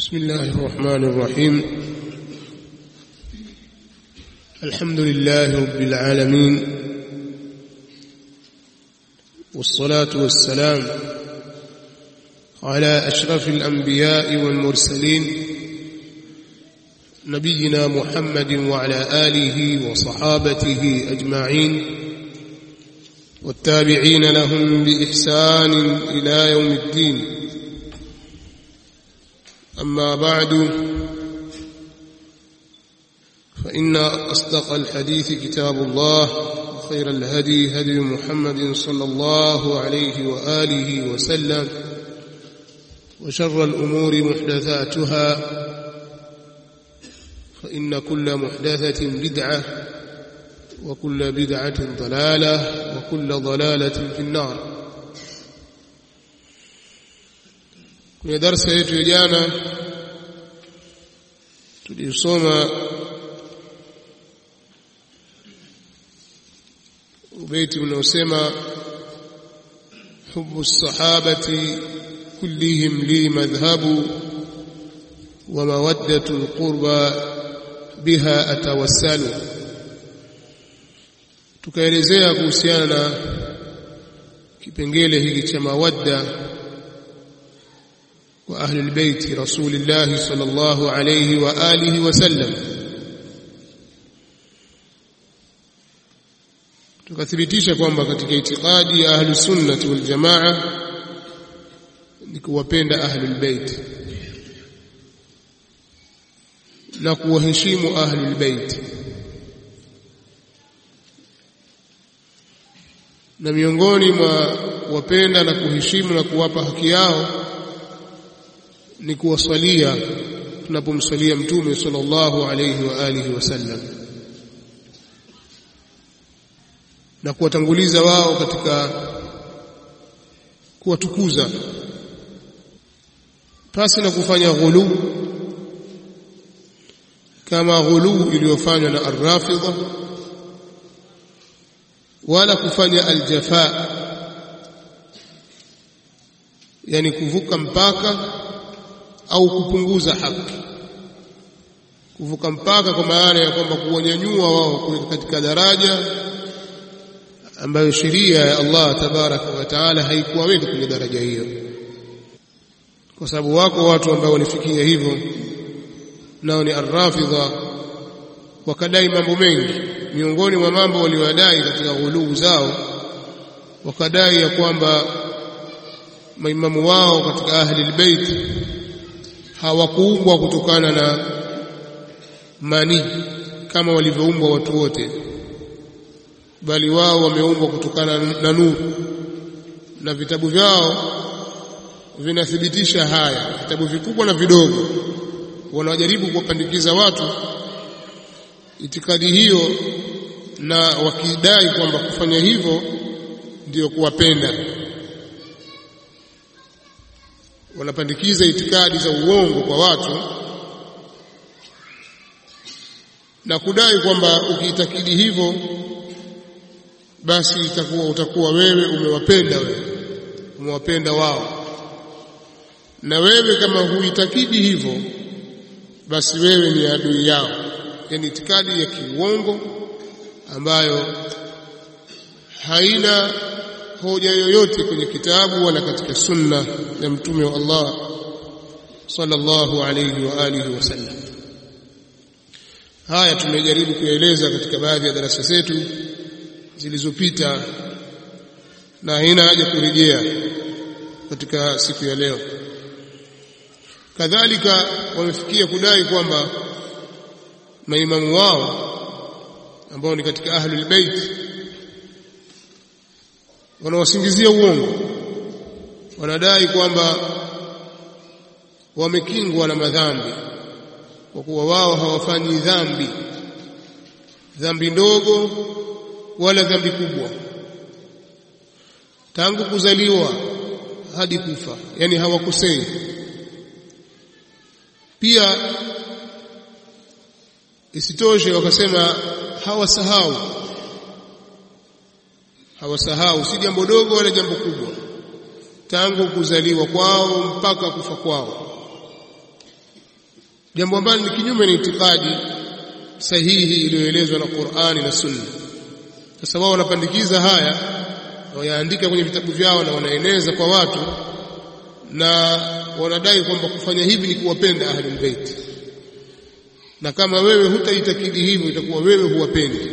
بسم الله الرحمن الرحيم. الحمد لله رب العالمين. والصلاة والسلام على أشرف الأنبياء والمرسلين نبينا محمد وعلى آله وصحابته أجمعين. والتابعين لهم بإحسان إلى يوم الدين. أما بعد فإن أصدق الحديث كتاب الله وخير الهدي هدي محمد صلى الله عليه وآله وسلم وشر الأمور محدثاتها فإن كل محدثة بدعة وكل بدعة ضلالة وكل ضلالة في النار. Kwenye darsa yetu ya jana tulisoma ubeti unaosema hubu sahabati kullihim li madhhabu wa mawaddatu alqurba biha atawassalu. Tukaelezea kuhusiana na kipengele hiki cha mawadda وأهل البيت رسول الله صلى الله عليه وآله وسلم tukathibitisha kwamba katika itikadi ya ahlu sunnati wal jamaa ni kuwapenda ahlul bait na kuwaheshimu ahlul bait na miongoni mwa kuwapenda na kuheshimu na kuwapa haki yao ni kuwasalia tunapomsalia mtume sallallahu alayhi wa alihi wasallam na kuwatanguliza wao katika kuwatukuza. Pasi na kufanya ghulu kama ghulu iliyofanywa na ar-rafidha wala kufanya aljafa yani kuvuka mpaka au kupunguza haki kuvuka mpaka kwa maana ya kwamba kuwanyanyua wao katika daraja ambayo sheria ya Allah tabaraka wa taala haikuwaweka kwenye daraja hiyo. Kwa sababu wako watu ambao walifikia hivyo nao ni arrafidha wakadai mambo mengi. Miongoni mwa mambo waliowadai katika ghuluu zao wakadai ya kwamba maimamu wao katika ahli albayt hawakuumbwa kutokana na mani kama walivyoumbwa watu wote bali wao wameumbwa kutokana na nuru na vitabu vyao vinathibitisha haya. Vitabu vikubwa na vidogo wanajaribu kuwapandikiza watu itikadi hiyo na wakidai kwamba kufanya hivyo ndiyo kuwapenda wanapandikiza itikadi za uongo kwa watu na kudai kwamba ukiitakidi hivyo basi itakuwa utakuwa wewe umewapenda wewe umewapenda wao. Na wewe kama huitakidi hivyo basi wewe ni adui yao. Yani itikadi ya kiuongo ambayo haina hoja yoyote kwenye kitabu wala katika sunna ya mtume wa Allah sallallahu alayhi wa alihi wasallam haya tumejaribu kueleza katika baadhi ya darasa zetu zilizopita na haina haja kurejea katika siku ya leo. Kadhalika wamefikia kudai kwamba maimamu wao ambao ni katika ahlul bait wanawasingizia uongo wanadai kwamba wamekingwa na madhambi kwa kuwa wao hawafanyi dhambi dhambi ndogo wala dhambi kubwa tangu kuzaliwa hadi kufa yani hawakosei. Pia isitoshe wakasema hawasahau hawasahau si jambo dogo wala jambo kubwa. Tangu kuzaliwa kwao mpaka kufa kwao. Jambo ambalo ni kinyume na itikadi sahihi iliyoelezwa na Qur'ani na Sunna. Sasa wao wanapandikiza haya wayaandika kwenye vitabu vyao na wanaeneza kwa watu na wanadai kwamba kufanya hivi ni kuwapenda ahlul bait. Na kama wewe hutaitakidi hivyo itakuwa wewe huwapendi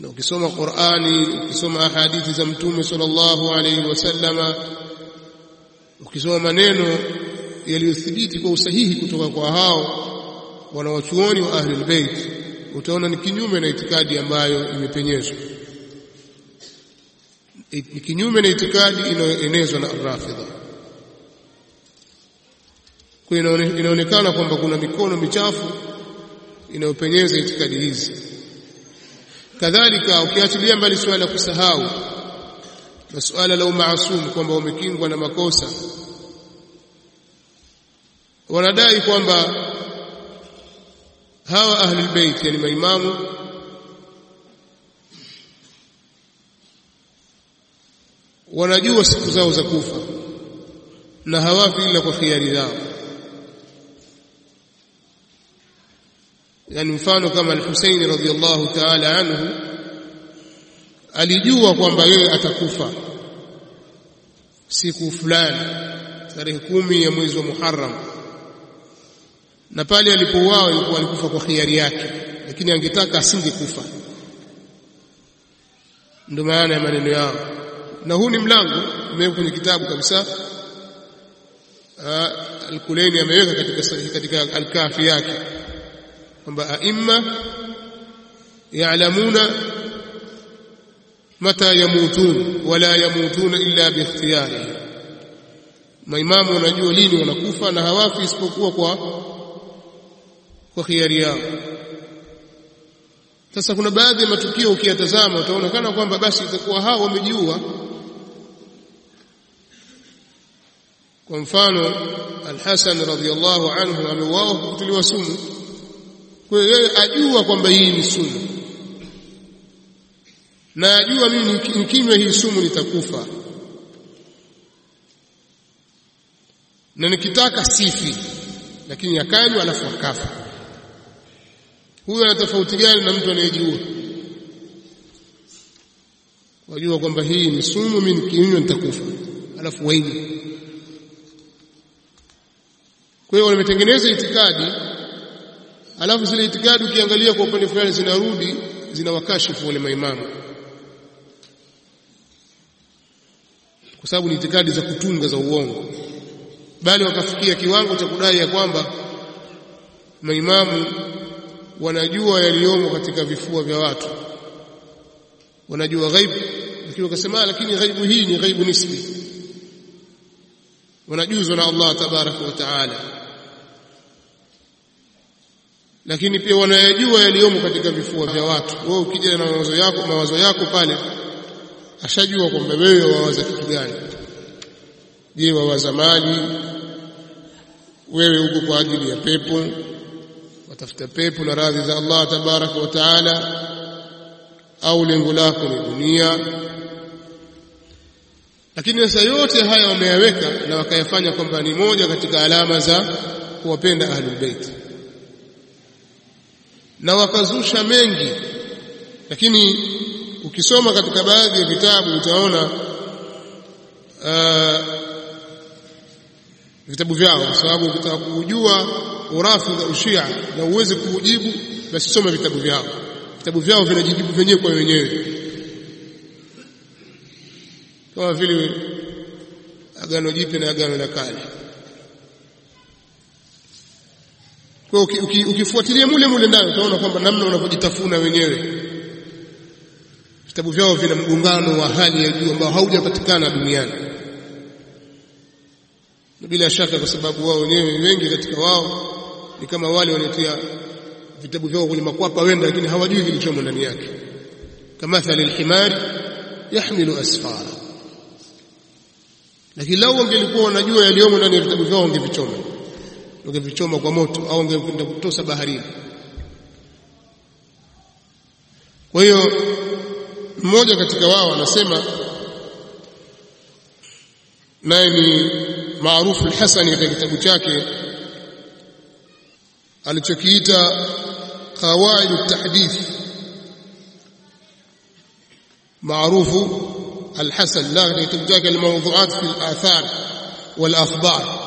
na ukisoma Qur'ani ukisoma hadithi za mtume sallallahu alaihi wasallama ukisoma maneno yaliyothibiti kwa usahihi kutoka kwa hao wanawachuoni wa ahlul bait utaona ni kinyume na itikadi ambayo imepenyezwa ni kinyume na itikadi inayoenezwa na Rafidha. Kwa inaonekana kwamba kuna mikono michafu inayopenyeza itikadi hizi. Kadhalika ukiachilia mbali suala la kusahau na suala la umaasumu kwamba umekingwa na makosa, wanadai kwamba hawa ahlul bait, yani maimamu wanajua siku zao za kufa na hawafi ila kwa khiari zao yani mfano kama al-Husaini radhiyallahu ta'ala anhu alijua kwamba yeye atakufa siku fulani tarehe kumi ya mwezi wa Muharram. Na pale alipouawa ilikuwa alikufa kwa khiari yake lakini angetaka asingekufa. Ndio maana ya maneno yao. Na huu ni mlango umewekwa kwenye kitabu kabisa. Al-Kulaini ameweka katika katika al-Kafi yake kwamba aimma ya'lamuna mata yamutun wala yamutuna illa biikhtiyari maimamu wanajua lini wanakufa na hawafi isipokuwa kwa kwa khiari yao. Sasa kuna baadhi ya matukio ukiyatazama utaonekana kwamba basi itakuwa hao wamejiua kwa mfano Al-Hasan radhiyallahu anhu ameuawa kwa sumu kwa hiyo yeye ajua kwamba hii ni sumu na ajua mimi nikinywa hii sumu nitakufa. Na nikitaka sifi lakini akanywa alafu akafa. Huyo ana tofauti gani na mtu anayejua? Wajua kwamba hii ni sumu mimi nikinywa nitakufa alafu wengi kwa hiyo wametengeneza itikadi alafu zile itikadi ukiangalia kwa upande fulani zinarudi zinawakashifu wale maimamu. Kwa sababu ni itikadi za kutunga za uongo. Bali wakafikia kiwango cha kudai ya kwamba maimamu wanajua yaliyomo katika vifua vya watu. Wanajua ghaibu. Lakini wakasema lakini ghaibu hii ni ghaibu nisbi. Wanajuzwa na Allah tabaraka wa taala lakini pia wanayajua yaliyomo katika vifua vya watu. Wewe ukija na mawazo yako mawazo yako pale ashajua kwamba wewe wawaza kitu gani. Je wawaza mali wewe uko kwa ajili ya pepo? Watafuta pepo na radhi za Allah tabaraka wa taala? Au lengo lako ni dunia? Lakini sasa yote haya wameyaweka na wakayafanya kwamba ni moja katika alama za kuwapenda ahlul bait na wakazusha mengi. Lakini ukisoma katika baadhi ya vitabu utaona uh, vitabu vyao kwa sababu ukitaka kujua za ushia na uweze kuujibu basi soma vitabu vyao. Vitabu vyao vinajijibu vyenyewe kwa wenyewe. Kama vile agano jipya na agano la kale kwa ukifuatilia mule mule ndani utaona kwamba namna unavyojitafuna wenyewe. Vitabu vyao vina mgongano wa hali ya juu ambao haujapatikana duniani. Na bila shaka kwa sababu wao wenyewe wengi katika wao ni kama wale wanaotia vitabu vyao kwenye makwapa wenda lakini hawajui kilichomo ndani yake. Kamathali lhimari yahmilu asfara. Lakini lau wangelikuwa wanajua yaliyomo ndani ya vitabu vyao wangevichoma wangevichoma kwa moto au ungekwenda kutosa baharini. Kwa hiyo mmoja katika wao anasema naye ni maarufu al-Hasani katika kitabu chake alichokiita qawaid at-tahdith maarufu al-Hasan. La kitabu chake al-mawdhu'at fi al-athar wal-akhbar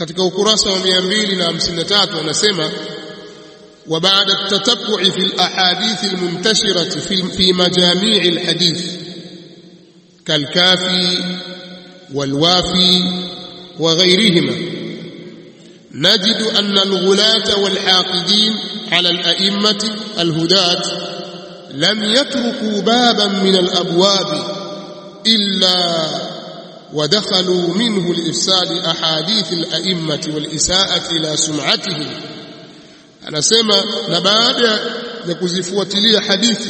katika ukurasa wa 253 anasema وبعد التتبع في الأحاديث المنتشرة في في مجاميع الحديث كالكافي والوافي وغيرهما نجد أن الغلاة والحاقدين على الأئمة الهداة لم يتركوا بابا من الأبواب إلا ودخلوا منه لإفساد أحاديث الأئمة والإساءة إلى سمعتهم anasema na baada ya kuzifuatilia hadithi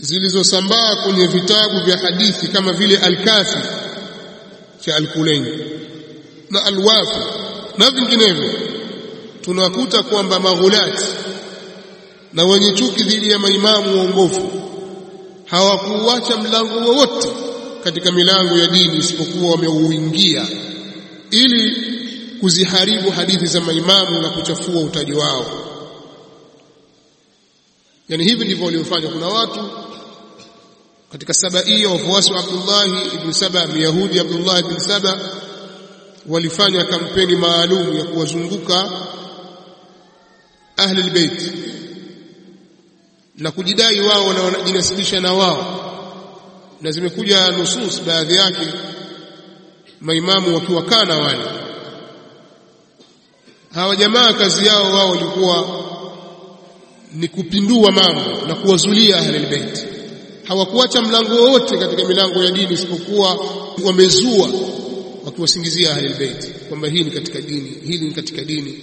zilizosambaa kwenye vitabu vya hadithi kama vile Al-Kafi cha Al-Kulaini na Al-Wafi na vinginevyo tunakuta kwamba maghulati na wenye chuki dhidi ya maimamu waongofu hawakuacha mlango wowote katika milango ya dini isipokuwa wameuingia ili kuziharibu hadithi za maimamu na kuchafua utaji wao. Yani hivi ndivyo waliofanya kuna watu katika sabaia wafuasi wa Abdullah ibn Saba Myahudi Abdullah ibn Saba walifanya kampeni maalum ya kuwazunguka ahli albayt na kujidai wao na wanajinasibisha na wao na zimekuja nusus baadhi yake maimamu wakiwakana wale. Hawa jamaa kazi yao wao walikuwa ni kupindua mambo na kuwazulia ahli albayt hawakuacha mlango wowote katika milango ya dini isipokuwa wamezua wakiwasingizia ahli albayt kwamba hii ni katika dini hili ni katika dini.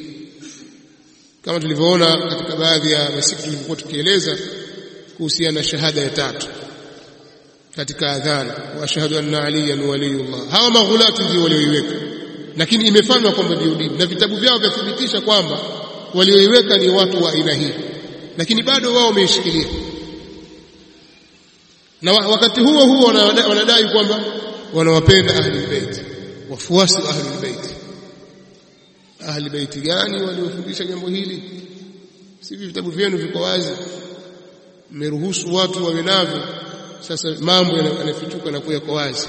Kama tulivyoona katika baadhi ya masiku tulivyokuwa tukieleza kuhusiana na shahada ya tatu katika adhana wa ashhadu anna aliyan waliyullah. Hawa maghulati ndio walioiweka. Lakini imefanywa kwamba ndio dini. Na vitabu vyao vyathibitisha kwamba walioiweka ni watu wa aina hii. Lakini bado wao wameishikilia. Na wakati huo huo wanadai kwamba wanawapenda ahli bait. Wafuasi wa ahli bait. Ahli bait gani waliofundisha jambo hili? Sivi vitabu vyenu viko wazi. Mmeruhusu watu wawe navyo sasa mambo yanafichuka na kuwa kwa wazi.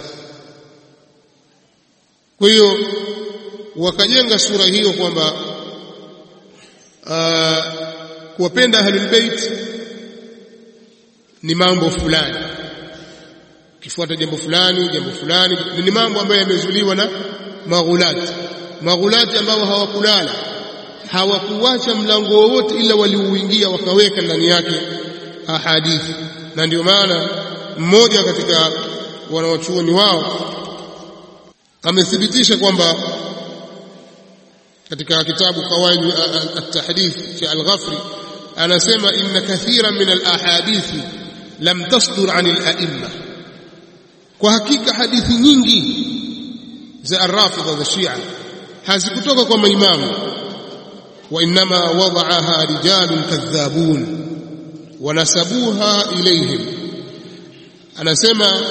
Kwa hiyo wakajenga sura hiyo kwamba kuwapenda ahlul bait ni mambo fulani. Kifuata jambo fulani jambo fulani ni mambo ambayo yamezuliwa na maghulati. Maghulati ambao hawakulala hawakuacha mlango wowote ila waliuingia wakaweka ndani yake ahadithi. Na ndio maana mmoja katika wanawachuoni wao amethibitisha kwamba katika kitabu qawaid at-tahdith cha al-Ghafri anasema inna kathiran min al-ahadith lam tasdur an al-a'imma. Kwa hakika hadithi nyingi za ar-rafidha za Shia hazikutoka kwa maimamu wa inma wada'aha rijalun kadhabun wanasabuha ilayhim anasema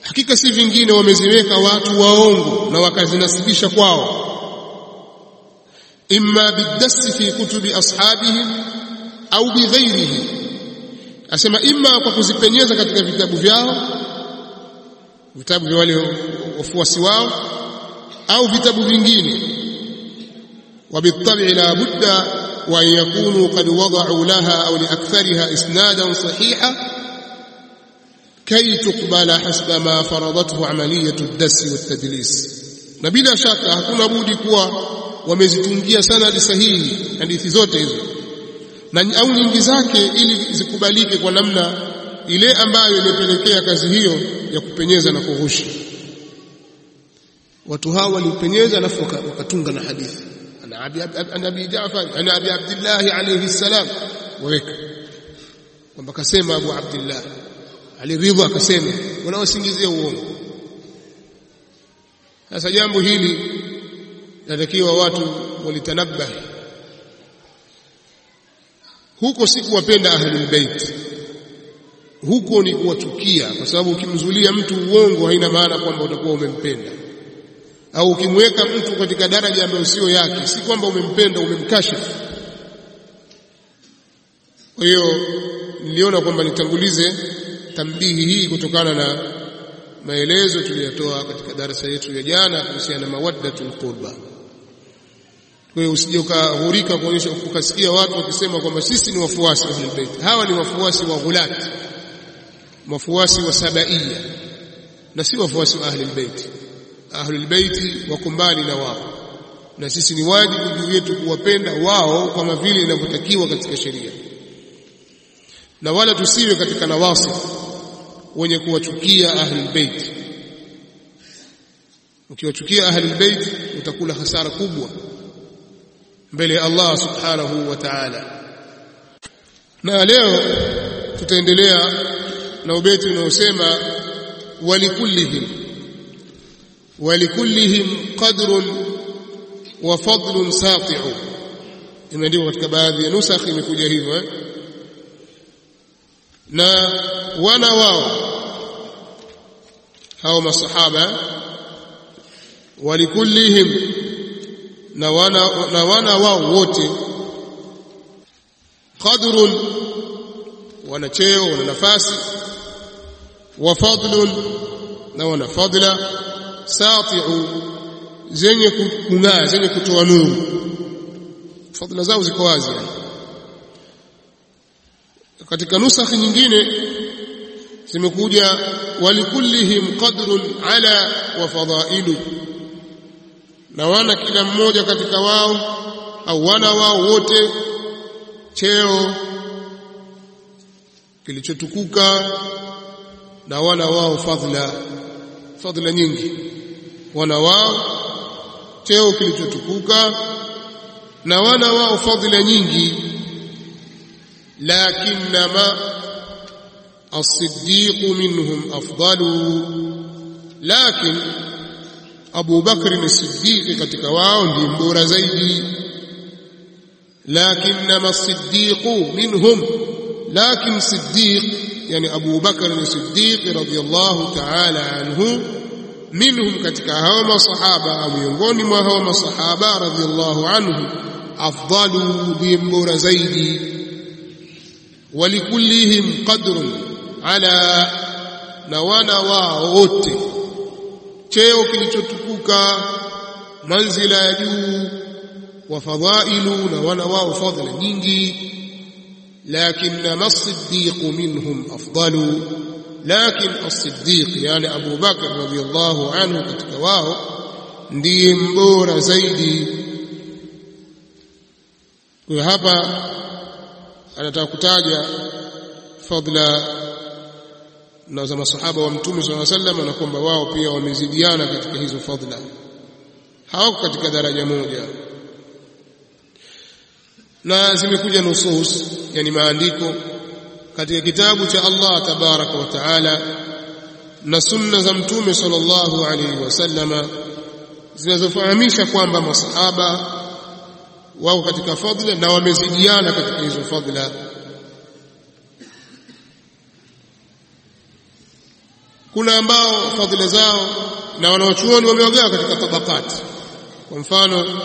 hakika si vingine wameziweka watu waongo na wakazinasibisha kwao imma bidasi fi kutubi ashabihim au bighairihi asema imma kwa kuzipenyeza katika vitabu vyao vitabu vya wale wafuasi wao au vitabu vingine وبالطبع لا بد وأن يكونوا قد وضعوا لها أو لأكثرها إسنادا صحيحا كي تقبل حسب ما فرضته عملية الدس والتدليس na bila shaka hakuna budi kuwa wamezitungia sanadi sahihi hadithi zote hizo na au nyingi zake ili zikubalike kwa namna ile ambayo imepelekea kazi hiyo ya kupenyeza na kughushi watu hawa walipenyeza alafu wakatunga na hadithi ana abi ana abi Jaafar ana abi Abdullah alayhi salam waweka kwamba kasema Abu Abdullah aliridha akasema wanawasingizia uongo? Sasa jambo hili natakiwa watu walitanabahi huko si kuwapenda ahlul bait. Huko ni kuwachukia kwa sababu ukimzulia mtu uongo haina maana kwamba utakuwa umempenda. Au ukimweka mtu katika daraja ambayo sio yake si kwamba umempenda umemkashifu. Kwa hiyo niliona kwamba nitangulize tambihi hii kutokana na maelezo tuliyotoa katika darasa yetu ya jana kuhusiana na mawaddatul qurba. Kwa hiyo usije ukahurika kuonyesha ukasikia watu wakisema kwamba sisi ni wafuasi wa Ahlulbeit. Hawa ni wafuasi wa ghulat wafuasi wa sabaiya na si wafuasi wa Ahlul Ahlulbeiti wako mbali na wao na sisi ni wajibu juu yetu kuwapenda wao kama vile inavyotakiwa katika sheria. Na wala tusiwe katika nawasi wenye kuwachukia ahlul bait. Ukiwachukia ahlul bait utakula hasara kubwa mbele ya Allah subhanahu wa ta'ala. Na leo tutaendelea na ubeti unaosema walikullihim. Walikullihim qadrun wa fadlun saqi'u imeandikwa katika baadhi ya nusakh imekuja hivyo eh? Na wana wao. Hao masahaba walikullihim na wana, na wana wao wote. Qadrun wana cheo wana nafasi. Wa fadlun na wana fadla. Sati'u zenye kung'aa zenye kutoa nuru. Fadla zao ziko wazi katika nusakhi nyingine zimekuja walikullihim qadrun ala wa fadailu. Na wana kila mmoja katika wao au wana wao wote cheo kilichotukuka na wana wao fadhila fadhila nyingi. Wana wao cheo kilichotukuka na wana wao fadhila nyingi لكنما الصديق منهم أفضل. لكن أبو بكر الصديق كتك واهم بور زيدي لكنما الصديق منهم لكن صديق يعني أبو بكر الصديق رضي الله تعالى عنه منهم كتك هوم صحابة أو ينظن ما هوم صحابة رضي الله عنه أفضل بمبور زيدي walikullihim qadrun ala na wana wao wote cheo kilichotukuka manzila ya juu wa fadhailu na wana wao fadhila nyingi lakin as-siddiq minhum afdalu lakin as-siddiq yani Abu Bakr radhiyallahu anhu katika wao ndiye mbora zaidi kwa hapa anataka kutaja fadla na za masahaba wa mtume sallallahu alaihi wasallam na kwamba wao pia wamezidiana katika hizo fadla hawako katika daraja moja. Na zimekuja nusus yani maandiko katika kitabu cha Allah tabaraka wa taala na sunna za mtume sallallahu alaihi wasallama zinazofahamisha kwamba masahaba wako katika fadhila na wamezidiana katika hizo fadhila. Kuna ambao fadhila zao na wanaochuoni wamewagawa katika tabakati kwa mfano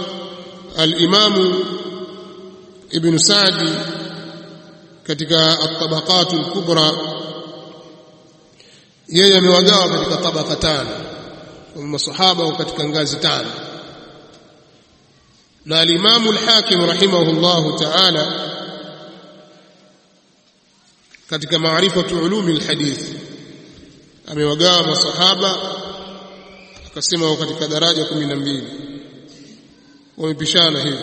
al-Imam Ibn Sa'di katika at-tabaqat al-kubra yeye amewagawa katika tabaka tano kwa masahaba katika ngazi tano na alimamu al-Hakim rahimahullahu ta'ala katika maarifatu ulumi al-hadith amewagawa masahaba akasema wako katika daraja kumi na mbili. Wamepishana hivi.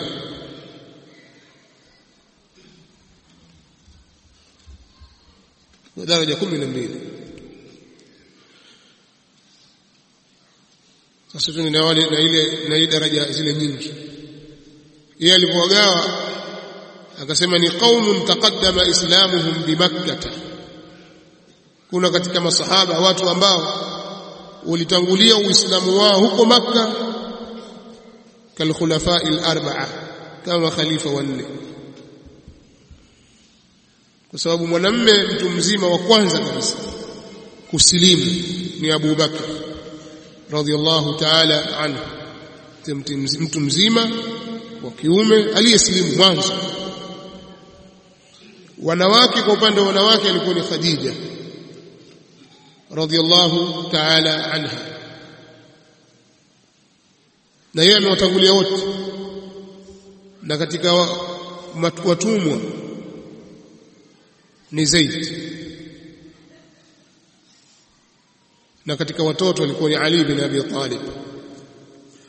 Daraja kumi na mbili. Sasa tunaona na ile na ile daraja zile nyingi yeye alipowagawa akasema ni qaumun taqaddama islamuhum bimakkah kuna katika masahaba watu ambao ulitangulia uislamu wao huko makka kalkhulafa al-arba'a kama khalifa wanne kwa sababu mwanamme mtu mzima wa kwanza kabisa kusilimu ni Abu Bakr radhiyallahu ta'ala anhu mtu mzima wa kiume aliyesilimu mwanzo. Wanawake kwa upande wa wanawake alikuwa ni Khadija radhiallahu ta'ala anha. Na yeye amewatangulia wote. Na katika watumwa ni Zaid. Na katika watoto alikuwa ni Ali bin Abi Talib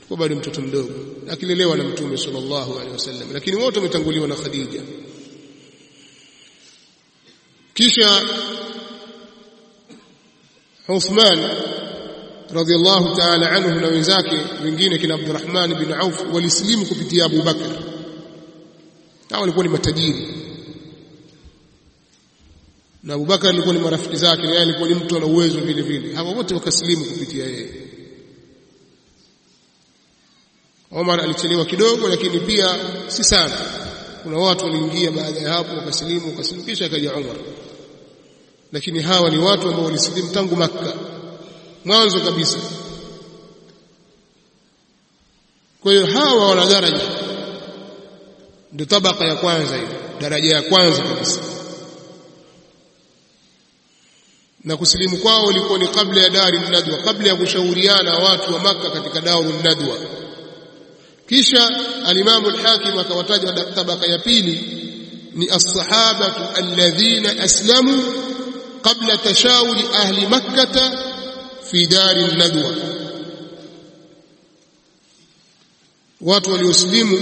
kwa bado mtoto mdogo akilelewa na mtume sallallahu alaihi wasallam lakini wote wametanguliwa na Khadija. Kisha Uthman radhiallahu ta'ala anhu na wenzake wengine kina Abdurrahman bin Auf walisilimu kupitia Abu Bakar hao walikuwa ni matajiri. Na Abu Bakar alikuwa ni marafiki zake na yeye alikuwa ni mtu ana uwezo vile vile. Hawa wote wakasilimu kupitia yeye Omar alichelewa kidogo lakini pia si sana. Kuna watu waliingia baada ya hapo wakasilimu wakasilimu kisha akaja Umar lakini hawa ni watu ambao walisilimu tangu Makka. Mwanzo kabisa. Kwa hiyo hawa wana daraja. Ndio tabaka ya kwanza hiyo. Daraja ya kwanza kabisa. Na kusilimu kwao ilikuwa ni kabla ya dari nadwa kabla ya kushauriana watu wa Makka katika daru nadwa kisha alimamu al-hakim akawataja tabaka ya pili ni as-sahabatu alladhina aslamu qabla tashawuri ahli makkah fi dari nadwa. Watu walioslimu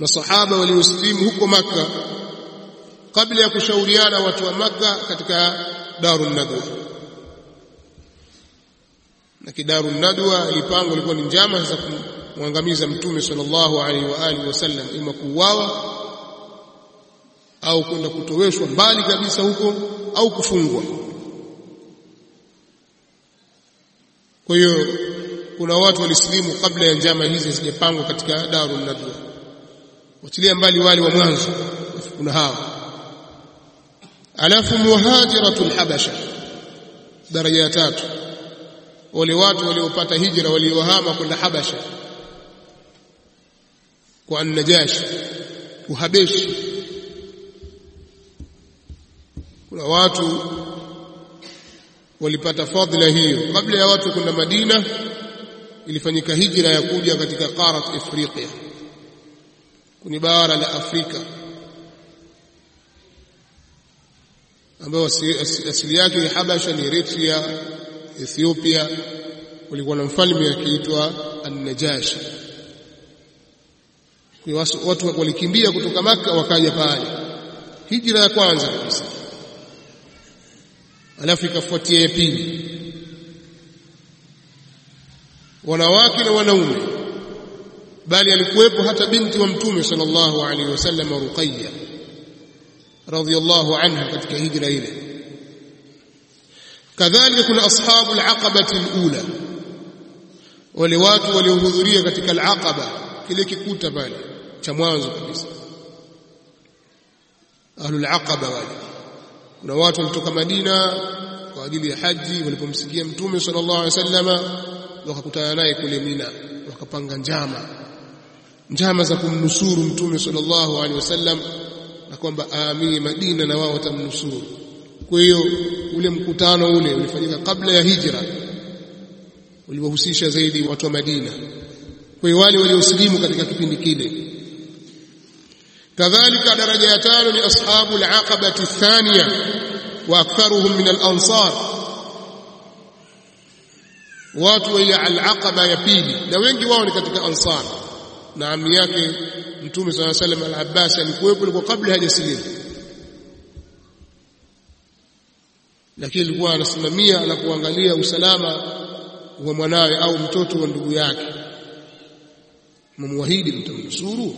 masahaba walioslimu huko maka kabla ya kushauriana watu wa maka katika daru nadwa. Na kidaru nadwa ilipangwa ilikuwa ni njama za kumwangamiza mtume sallallahu alaihi wa alihi wasallam ima kuuawa au kwenda kutoweshwa mbali kabisa huko au kufungwa. Kwa hiyo kuna watu walisilimu kabla ya njama hizi hazijapangwa katika daru nadwa. Wachilia mbali wale wa mwanzo kuna hawa alafu muhajiratul habasha daraja ya tatu. Wale watu waliopata hijra waliohama kwenda habasha kwa an-najashi uhabeshi kuna watu walipata fadhila hiyo. Kabla ya watu kwenda Madina ilifanyika hijra ya kuja katika qarat Afrika kuni bara la Afrika ambayo asili yake ni Habasha ni Eritrea Ethiopia. Kulikuwa na mfalme akiitwa An-Najashi watu walikimbia kutoka maka wakaja pale. Hijra ya kwanza kabisa. Alafu ikafuatia ya pili. Wanawake na wanaume. Bali alikuwepo hata binti wa mtume sallallahu alaihi wasallam Ruqayya radhiyallahu anha katika hijra ile. Kadhalika kuna ashabu alaqaba alula. Wale watu waliohudhuria katika al-aqaba kile kikuta pale cha mwanzo kabisa. Ahlul aqaba wale kuna watu walitoka Madina kwa ajili ya haji walipomsikia mtume sallallahu alaihi wasallama wakakutana naye kule Mina wakapanga njama. Njama za kumnusuru mtume sallallahu alaihi wasallam na kwamba aamini Madina na wao watamnusuru. Kwa hiyo ule mkutano ule ulifanyika kabla ya hijra. Uliwahusisha zaidi watu wa Madina. Kwa hiyo wale waliosilimu katika kipindi kile kadhalika daraja ya tano ni ashabu al-aqabati wa aktharuhum min al-ansar. Watu wa al-aqaba ya pili na wengi wao ni katika ansar. Na ami yake mtume sallallahu alayhi wasallam al-abbas alikuwepo liko kabla hajasilimu lakini alikuwa anasimamia na kuangalia usalama wa mwanawe au mtoto wa ndugu yake. Mumwahidi mtamnusuru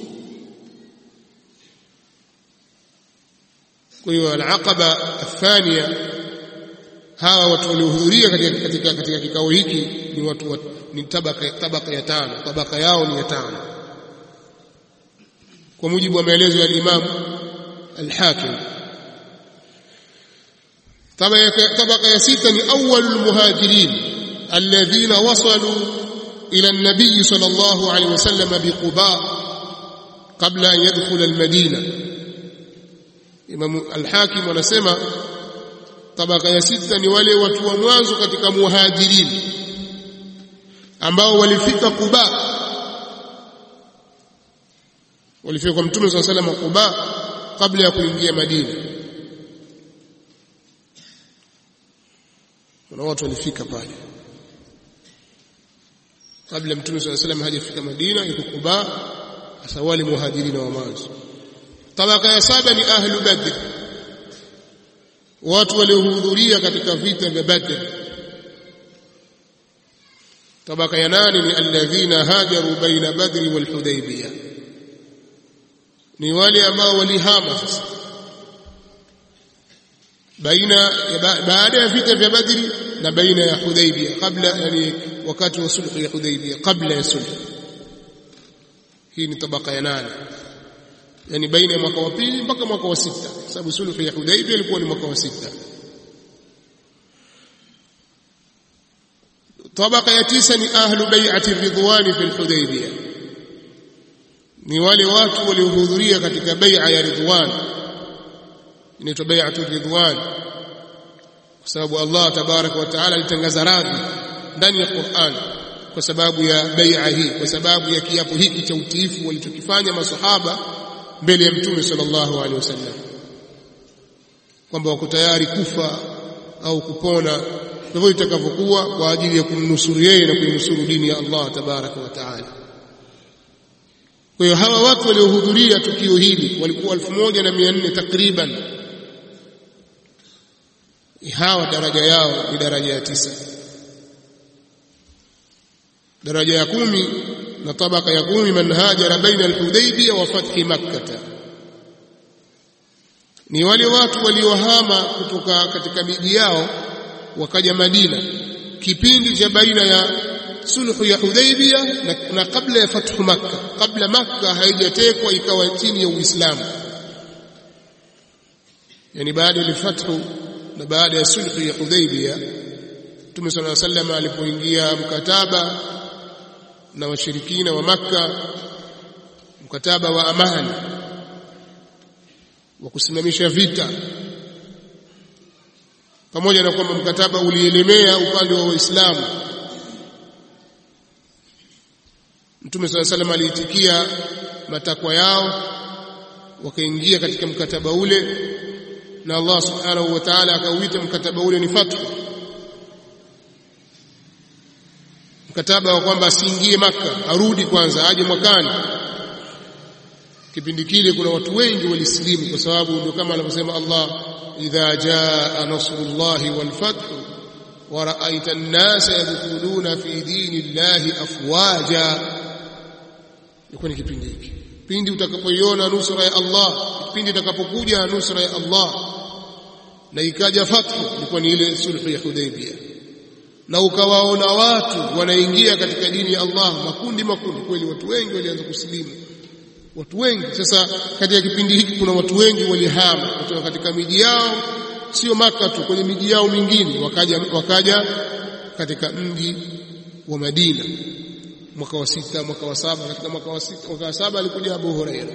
kwa hiyo al-aqaba athania hawa watu waliohudhuria katika, katika, katika kikao hiki ni watu wa, ni tabaka, tabaka ya tano. Tabaka yao ni ya tano. Kwa mujibu wa maelezo ya Imam al-Hakim tabaka ya sita ni awwalul muhajirin alladhina wasalu ila nabii sallallahu alaihi wasallam biquba kabla an yadkhula almadina Imam al-Hakim anasema tabaka ya sita ni wale watu wa mwanzo katika muhajirin ambao walifika Quba walifika kwa Mtume صلى الله عليه وسلم Quba kabla ya kuingia Madina kuna watu walifika pale kabla Mtume صلى الله عليه وسلم hajafika Madina yuko Quba hasa wale muhajirina wa mwanzo Tabaka ya saba ni ahlu badr watu waliohudhuria katika vita vya badr tabaka ya nane ni alladhina hajaru baina badri wal hudaybiyah ni wale ambao walihama sasa baina baada ya vita vya badri na baina ya hudaybiyah kabla yani wakati wa sulhu ya hudaybiyah kabla ya sulhu hii ni tabaka ya nane yani baina ya mwaka wa pili mpaka mwaka wa sita. Sababu sulhu ya Hudaibia ilikuwa ni mwaka wa sita. Tabaka ya tisa ni ahlu bai'ati ridwani fil Hudaybiyah ni wale watu waliohudhuria katika bai'a ya ridwan. Inaitwa bai'atu ridwan. Kwa sababu Allah tabarak wa taala alitangaza radhi ndani ya Qur'an kwa sababu ya bai'a hii kwa sababu ya kiapo hiki cha utiifu walichokifanya masahaba mbele ya mtume sallallahu alaihi wasallam kwamba wako tayari kufa au kupona hivyo itakavyokuwa kwa ajili ya kumnusuru yeye na kuinusuru dini ya Allah tabaraka wa taala. Kwa hiyo hawa watu waliohudhuria tukio hili walikuwa elfu moja na mia nne takriban. Hawa daraja yao ni daraja ya tisa. Daraja ya kumi na tabaka ya kumi man hajara baina al-Hudaybiyah wa fathi Makkah ni wale watu waliohama kutoka katika miji yao wakaja Madina kipindi cha baina ya sulhu ya Hudaybiyah na, na kabla ya fathu Makkah kabla Makkah haijatekwa ikawa chini ya Uislamu yani baada ya fathu na baada ya sulhu ya Hudaybiyah Mtume صلى الله عليه وسلم alipoingia mkataba na washirikina wa Makka mkataba wa amani wa kusimamisha vita pamoja na kwamba mkataba ulielemea upande wa Waislamu. Mtume sala salam aliitikia matakwa yao wakaingia katika mkataba ule na Allah subhanahu wa ta'ala akauita mkataba ule ni fatwa mkataba wa kwamba asiingie maka arudi kwanza aje mwakani. Kipindi kile kuna watu wengi walisilimu kwa sababu ndio kama anavyosema Allah idha jaa nasrullahi wal fath wa ra'aita an-nasa yadkhuluna fi dini llahi afwaja. Ilikuwa ni kipindi hiki. Pindi utakapoiona nusra ya Allah pindi itakapokuja nusra ya Allah na ikaja fathu ilikuwa ni ile sulhu ya Hudaybiyah na ukawaona watu wanaingia katika dini ya Allah makundi makundi. Kweli watu wengi walianza kusilimu. Watu wengi. Sasa katika kipindi hiki kuna watu wengi walihama kutoka katika miji yao sio maka tu kwenye miji yao mingine. Wakaja wakaja katika mji wa Madina. Mwaka wa sita mwaka wa saba katika mwaka wa sita mwaka wa saba alikuja Abu Huraira.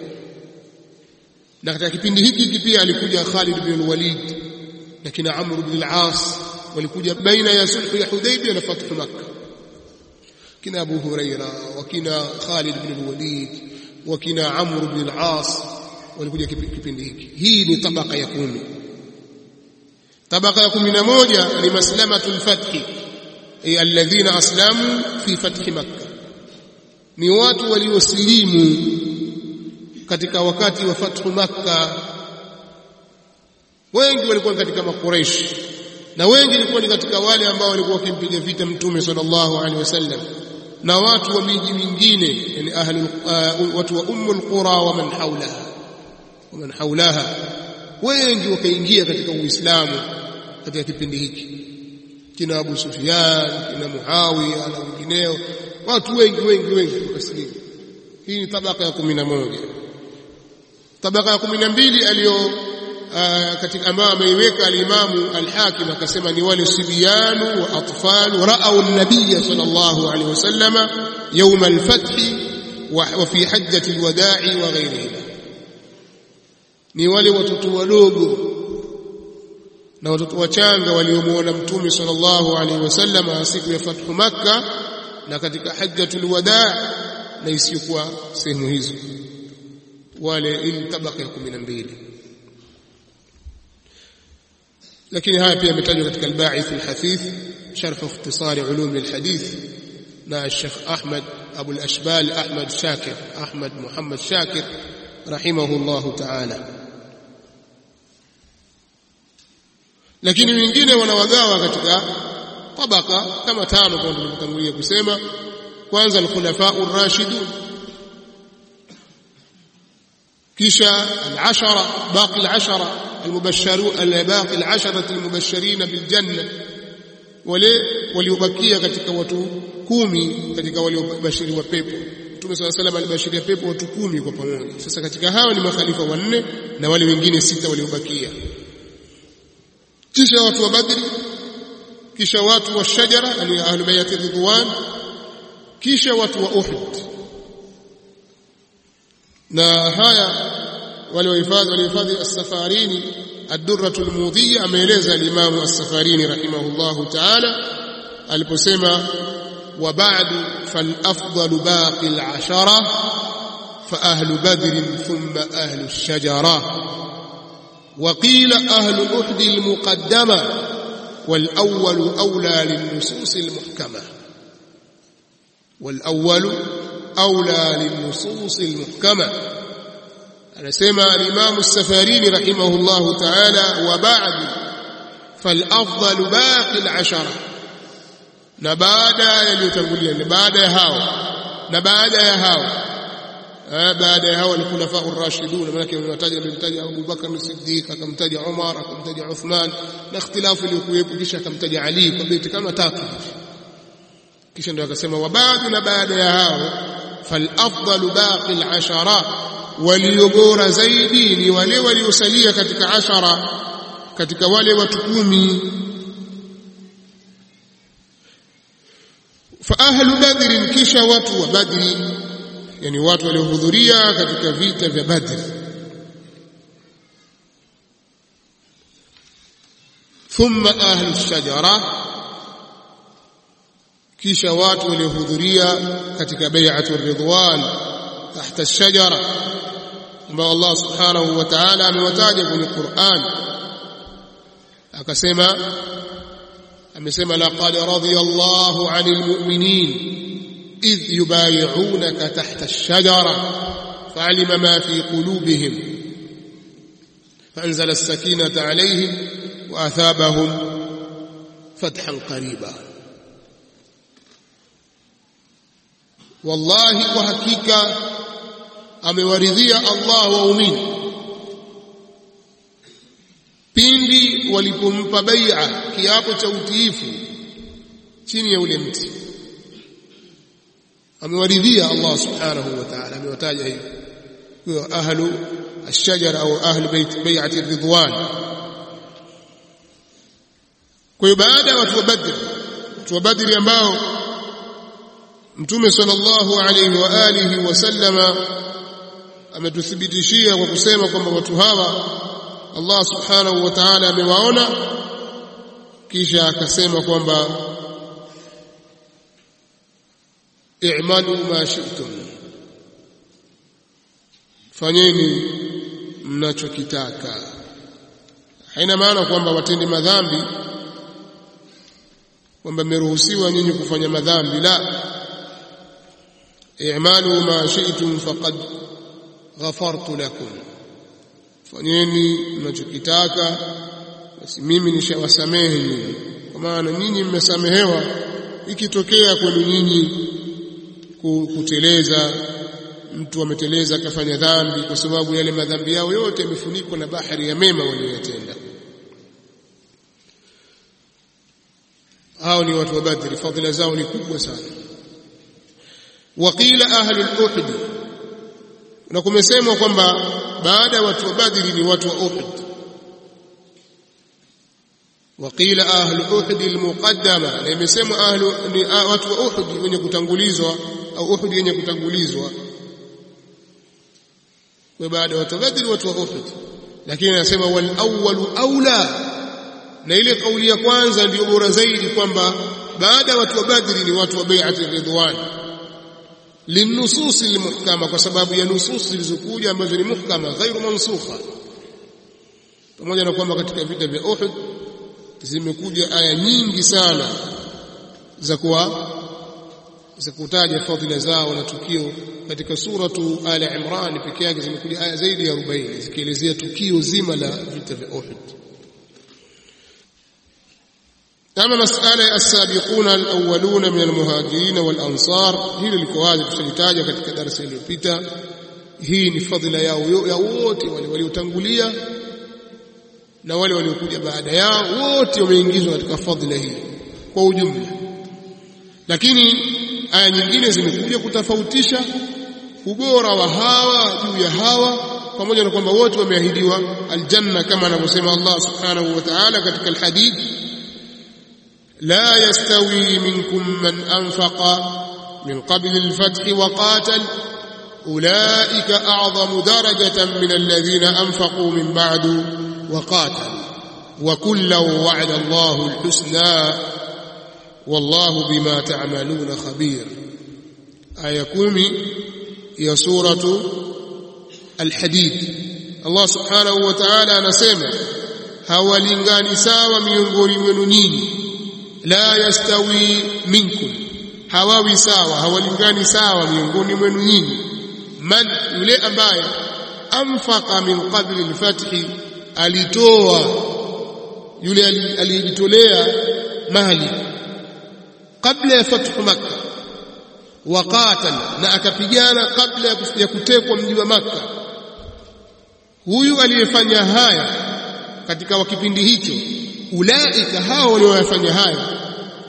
Na katika kipindi hiki pia alikuja Khalid bin Walid na kina Amr bin al-As walikuja baina ya sulhu ya Hudaybiyah na fathu Makkah. Kina Abu Huraira wakina Khalid bin Walid wakina Amr ibn al-As walikuja kipindi hiki. Hii ni tabaka ya kumi. Tabaka ya kumi na moja ni maslamatul fathi ay alladhina aslamu fi fathi Makkah. Ni watu waliosilimu katika wakati wa fathu Makkah. Wengi walikuwa katika makureishi na wengi walikuwa ni katika wale ambao walikuwa wakimpiga vita mtume sallallahu alaihi wasallam. Na watu wa miji mingine yani ahli uh, watu wa ummul qura wa man haulaha wa man haulaha wengi wakaingia katika uislamu katika kipindi hiki. Kina Abu Sufyan kina Muawiya na wengineo. Watu wengi wengi wengi wakasilimu hii ni tabaka ya kumi na moja. Tabaka ya kumi na mbili aliyo katika ambao ameiweka alimamu alhakim akasema ni wale sibyanu wa atfal raau an-nabiy sallallahu alayhi wasallam wa fi hajjati al-wada'i wa ghayrihima ni wale watoto wadogo na watoto wachanga waliomuona mtume sallallahu alaihi wasallam siku ya fathu makka na katika hajjatul wadaa na isiyokuwa sehemu hizo. Wale ili tabaka ya 12 lakini haya pia yametajwa katika al-ba'ith al-hathith sharh ikhtisar ulum al-hadith na Sheikh Ahmad Abu al-Ashbal Ahmad Shakir Ahmad Muhammad Shakir rahimahullahu ta'ala lakini wengine wanawagawa katika tabaka kama tano kama tulivyotangulia kusema kwanza al-khulafa ar-rashidun kisha al-ashara baqi al-ashara al-mubashsharun العشرة المبشرين بالجنة. wale waliobakia katika watu kumi katika waliobashiriwa pepo Mtume swalla salam alibashiria pepo watu kumi kwa pamoja. Sasa katika hawa ni makhalifa wanne na wale wengine sita waliobakia. Kisha watu wa Badri kisha watu wa Shajara yani ahlul bayt ridwan kisha watu wa Uhud. Na haya wale wahifadhi walihifadhi as-safarini ad-durratu al-mudhiya ameeleza al-Imam as-safarini rahimahullahu ta'ala aliposema wa ba'du fal afdalu baqi al-ashara fa ahlu badr thumma ahlu ash-shajara وقيل أهل أحد المقدمة والأول أولى للنصوص المحكمة والأول أولى للنصوص المحكمة أنا سمع الإمام السفاريني رحمه الله تعالى وبعد فالأفضل باقي العشرة نبعد يليتنقلين نبعد هاو نبعد هاو baada ya hao al-khulafa ar-rashidun maana ametaja amemtaja Abu Bakar as-Siddiq akamtaja Umar akamtaja Uthman na ikhtilafu iliyokuwepo kisha akamtaja Ali kwa beti kama tatu kisha ndio akasema wa baada na baada ya hao fal afdalu baqi al-ashara waliobora zaidi ni wale waliosalia katika ashara katika wale watu kumi fa ahlu badr kisha watu wa badri yani watu waliohudhuria katika vita vya Badr thumma ahlu shajara kisha watu waliohudhuria katika bai'atu ridwan tahta shajara ambao Allah subhanahu wa ta'ala amewataja kwenye Qur'an akasema amesema laqad radiyallahu 'anil mu'minin إذ يبايعونك تحت الشجرة فعلم ما في قلوبهم فأنزل السكينة عليهم وأثابهم فتحا قريبا والله وحقيقة amewaridhia Allah waumini. Pindi walipompa bai'a kiapo cha utiifu chini ya ule mti. Amewaridhia Allah subhanahu wa ta'ala amewataja hivi. Huyo ahlu bai'ati ridwan kwa hiyo baada ya watu wa Badr ambao Mtume sallallahu alayhi wa alihi wasallama ametuthibitishia kwa kusema kwamba watu hawa Allah subhanahu wa ta'ala amewaona kisha akasema kwamba i'malu ma shi'tum. Fanyeni mnachokitaka. Haina maana kwamba watende madhambi kwamba mmeruhusiwa nyinyi kufanya madhambi la. I'malu ma shi'tum faqad ghafartu lakum. Fanyeni mnachokitaka basi mimi nishawasamehe nyinyi kwa maana nyinyi mmesamehewa ikitokea kwenu nyinyi kuteleza mtu ameteleza akafanya dhambi kwa sababu yale madhambi yao yote yamefunikwa na bahari ya mema waliyotenda hao ni watu wa badri fadhila zao ni kubwa sana. Waqila ahlul uhud na kumesemwa kwamba baada ya watu wa badri ni watu wa uhud. Waqila ahlu uhud almuqaddama na imesemwa ahlu ni watu wa uhud wenye kutangulizwa au uhud wenye kutangulizwa. Kwa baada watu wa badri watu wa uhud. Lakini anasema wal awwalu aula na ile kauli ya kwanza ndio bora zaidi kwamba baada ya watu wa badri ni watu wa bai'ati ridwan linusus almuhkama kwa sababu ya nususi zilizokuja ambazo ni muhkama ghairu mansukha pamoja na kwamba katika vita vya Uhud zimekuja aya nyingi sana za kuwa za kutaja fadhila zao na tukio. Katika suratu Ali Imran peke yake zimekuja aya zaidi ya 40 zikielezea tukio zima la vita vya Uhud kama masala ya as-sabiquna min al-muhajirin wal-ansar hili liko wazi tusilitaja katika darasa iliyopita. hii ni fadhila yao ya wote wale waliotangulia na wale waliokuja baada yao. Wote wameingizwa katika fadhila hii kwa ujumla. Lakini aya nyingine zimekuja kutofautisha ubora wa hawa juu ya hawa pamoja na kwamba wote wameahidiwa aljanna kama anavyosema Allah subhanahu wa ta'ala katika alhadith yastawi minkum man anfaqa min qabli alfath wa qatal أولئك أعظم درجة من الذين أنفقوا من بعد وقاتلوا. وكلا وعد الله الحسنى. والله بما تعملون خبير. آية كومي هي سورة الحديد. الله سبحانه وتعالى نسمع hawalingani sawa miongoni mwenu la yastawi minkum. Hawawi sawa hawalingani sawa miongoni mwenu nyinyi. Man yule ambaye anfaqa min qabli al-fathi alitoa yule aliyejitolea mali kabla ya fathu makkah waqatal na akapigana kabla ya kutekwa mji wa makkah huyu aliyefanya haya katika kipindi hicho ulaika hao walioyafanya hayo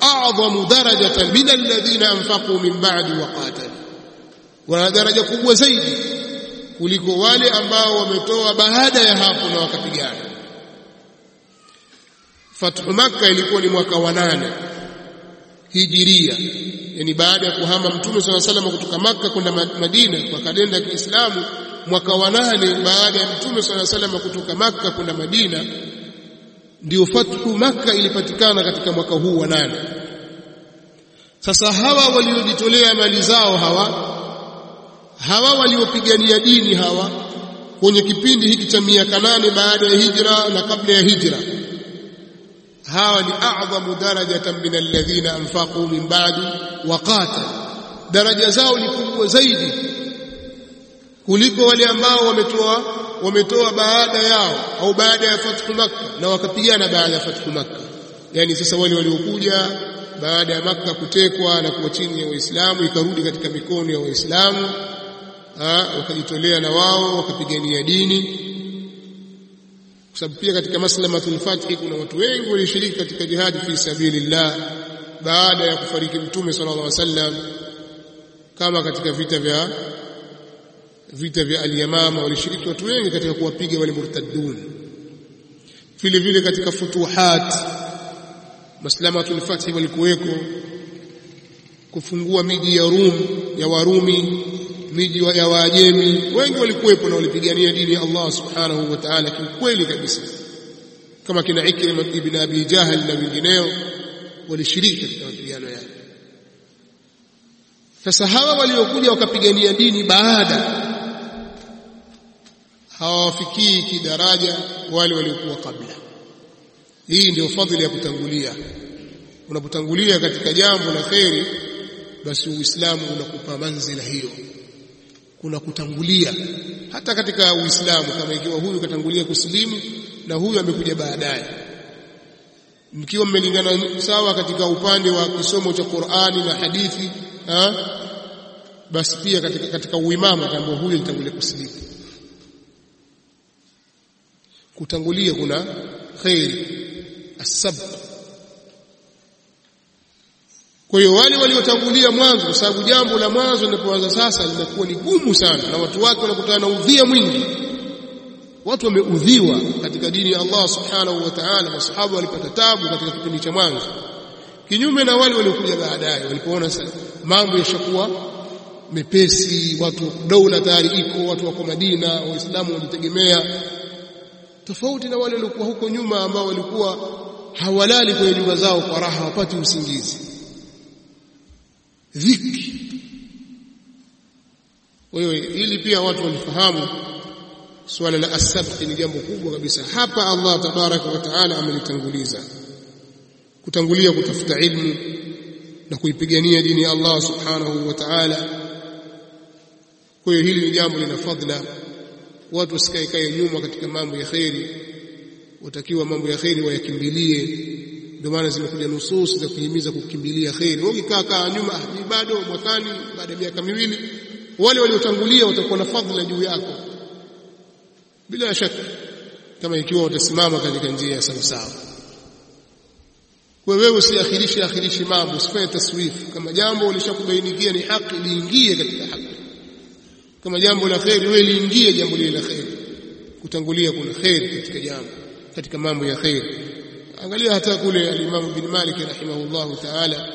a'dhamu darajatan min alladhina anfaqu min ba'di wa qatalu. Wana daraja kubwa zaidi kuliko wale ambao wametoa baada ya hapo na wakapigana. Fathu Makka ilikuwa ni mwaka wa nane Hijiria yani baada ya kuhama Mtume sala salama kutoka Makka kwenda Madina kwa kalenda ya Kiislamu mwaka wa nane baada ya Mtume sala sallam kutoka Makka kwenda Madina ndio Fathu Makka ilipatikana katika mwaka huu wa nane. Sasa hawa waliojitolea mali zao hawa hawa waliopigania dini hawa kwenye kipindi hiki cha miaka nane baada ya hijra na kabla ya hijra hawa ni a'dhamu darajatan min alladhina anfaqu min ba'di wa qatal daraja zao ni kubwa zaidi kuliko wale ambao wametoa wametoa baada yao au baada ya fathu Makka na wakapigana baada ya fathu Makka. yani sasa wale waliokuja baada ya Makka kutekwa na kuwa chini ya waislamu ikarudi katika mikono ya waislamu wakajitolea na wao wakapigania dini kwa sababu pia katika maslamatul fathi kuna watu wengi walishiriki katika jihadi fi sabilillah baada ya kufariki mtume sallallahu alaihi wasallam kama katika vita vya vita vya al-Yamama walishiriki watu wengi katika kuwapiga wale murtaddun. Vile vile katika futuhat maslamatul fathi walikuweko kufungua miji ya Rum ya Warumi miji ya Waajemi. Wengi walikuwepo na walipigania dini ya Allah subhanahu wa ta'ala kiukweli kabisa. Kama kina Ikrima ibn Abi Jahal na wengineo walishiriki katika mapigano yale. Sasa hawa waliokuja wakapigania dini baada hawawafikii kidaraja wale waliokuwa kabla. Hii ndio fadhili ya kutangulia. Unapotangulia katika jambo la kheri basi uislamu unakupa manzila hiyo kuna kutangulia. Hata katika uislamu kama ikiwa huyu katangulia kusilimu na huyu amekuja baadaye. Mkiwa mmelingana sawa katika upande wa kisomo cha Qur'ani na hadithi ha? basi pia katika, katika uimamu tambua huyu alitangulia kusilimu kutangulia kuna khairi asab kwa hiyo wale waliotangulia mwanzo kwa sababu jambo la mwanzo linapoanza sasa linakuwa ni gumu sana na watu wake wanakutana na udhia mwingi. Watu wameudhiwa katika dini ya Allah subhanahu wa ta'ala masahaba walipata tabu katika kipindi cha mwanzo. Kinyume na wale waliokuja baadaye walipoona mambo yashakuwa mepesi watu daula tayari iko watu wako Madina waislamu wajitegemea tofauti na wale waliokuwa huko nyuma ambao walikuwa hawalali kwenye nyumba zao kwa raha wapati usingizi. Dhiki. Wewe ili pia watu walifahamu swala la asabti ni jambo kubwa kabisa. Hapa Allah tabaraka wa taala amelitanguliza. Kutangulia kutafuta ilmu na kuipigania dini ya Allah subhanahu wa ta'ala. Kwa hiyo hili ni jambo lina fadhila watu wasikaekae nyuma katika mambo ya kheri. Watakiwa mambo ya kheri wayakimbilie. Ndio maana zimekuja nusus za kuhimiza kukimbilia kheri. Ukikaa kaa nyuma ni bado mwakani baada ya miaka miwili wale waliotangulia watakuwa na fadhila juu yako. Bila shaka kama ikiwa utasimama katika njia ya sawasawa kwa wewe usiakhirishe akhirishi mambo usifanye taswifu kama jambo ulishakubainikia ni haki liingie katika haki kama jambo la kheri wewe liingie jambo lile la kheri. Kutangulia kuna kheri katika jambo katika mambo ya kheri. Angalia hata kule al-Imam bin Malik rahimahullahu ta'ala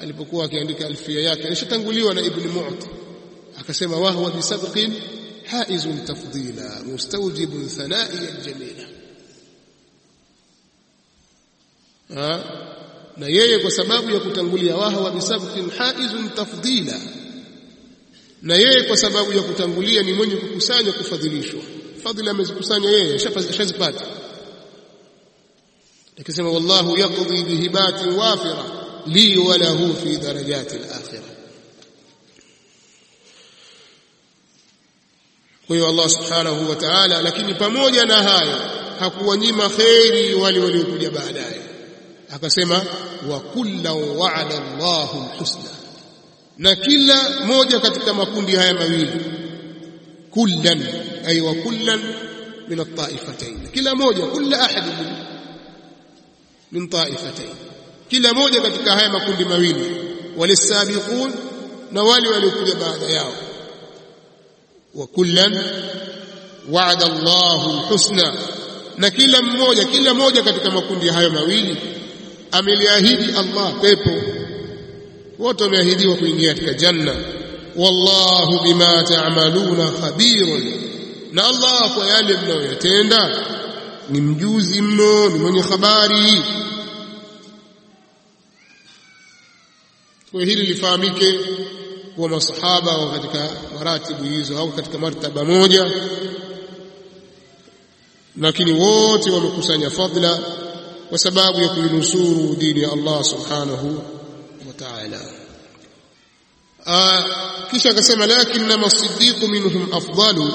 alipokuwa akiandika alfia yake alishatanguliwa na Ibn Mu'ti akasema wa huwa bisabqin haizun tafdila mustawjibun thana'i aljamila na yeye kwa sababu ya kutangulia wahwa bisabqin haizun tafdila na yeye kwa sababu ya kutangulia ni mwenye kukusanya kufadhilishwa. Fadhila amezikusanya yeye ashazipata. Akisema wallahu yaqdi bihibatin wafira li wa lahu fi darajati al-akhirah Allah subhanahu wa ta'ala lakini pamoja na hayo hakuwanyima kheri wale waliokuja baadaye. Akasema wa kullu wa'ada Allahu al-husna na kila moja katika makundi haya mawili kullan ay wa kullan min at-ta'ifatayn kila moja kila ahad min ta'ifatayn kila moja katika haya makundi mawili walisabiqun na wale waliokuja baada yao. Wa kullan wa'ada Allahu al-husna. Na kila mmoja kila moja katika makundi hayo mawili ameliahidi Allah pepo wote wameahidiwa kuingia katika janna. Wallahu bima taamaluna khabirun na Allah kwa yale mnayoyatenda ni mjuzi mno ni mwenye habari kwa hili lifahamike kuwa masahaba wa katika maratibu hizo au katika martaba moja lakini wote wamekusanya fadla kwa sababu ya kuinusuru dini ya Allah subhanahu وتعالى. آه، كيش أقسم لكنما الصديق منهم أفضل.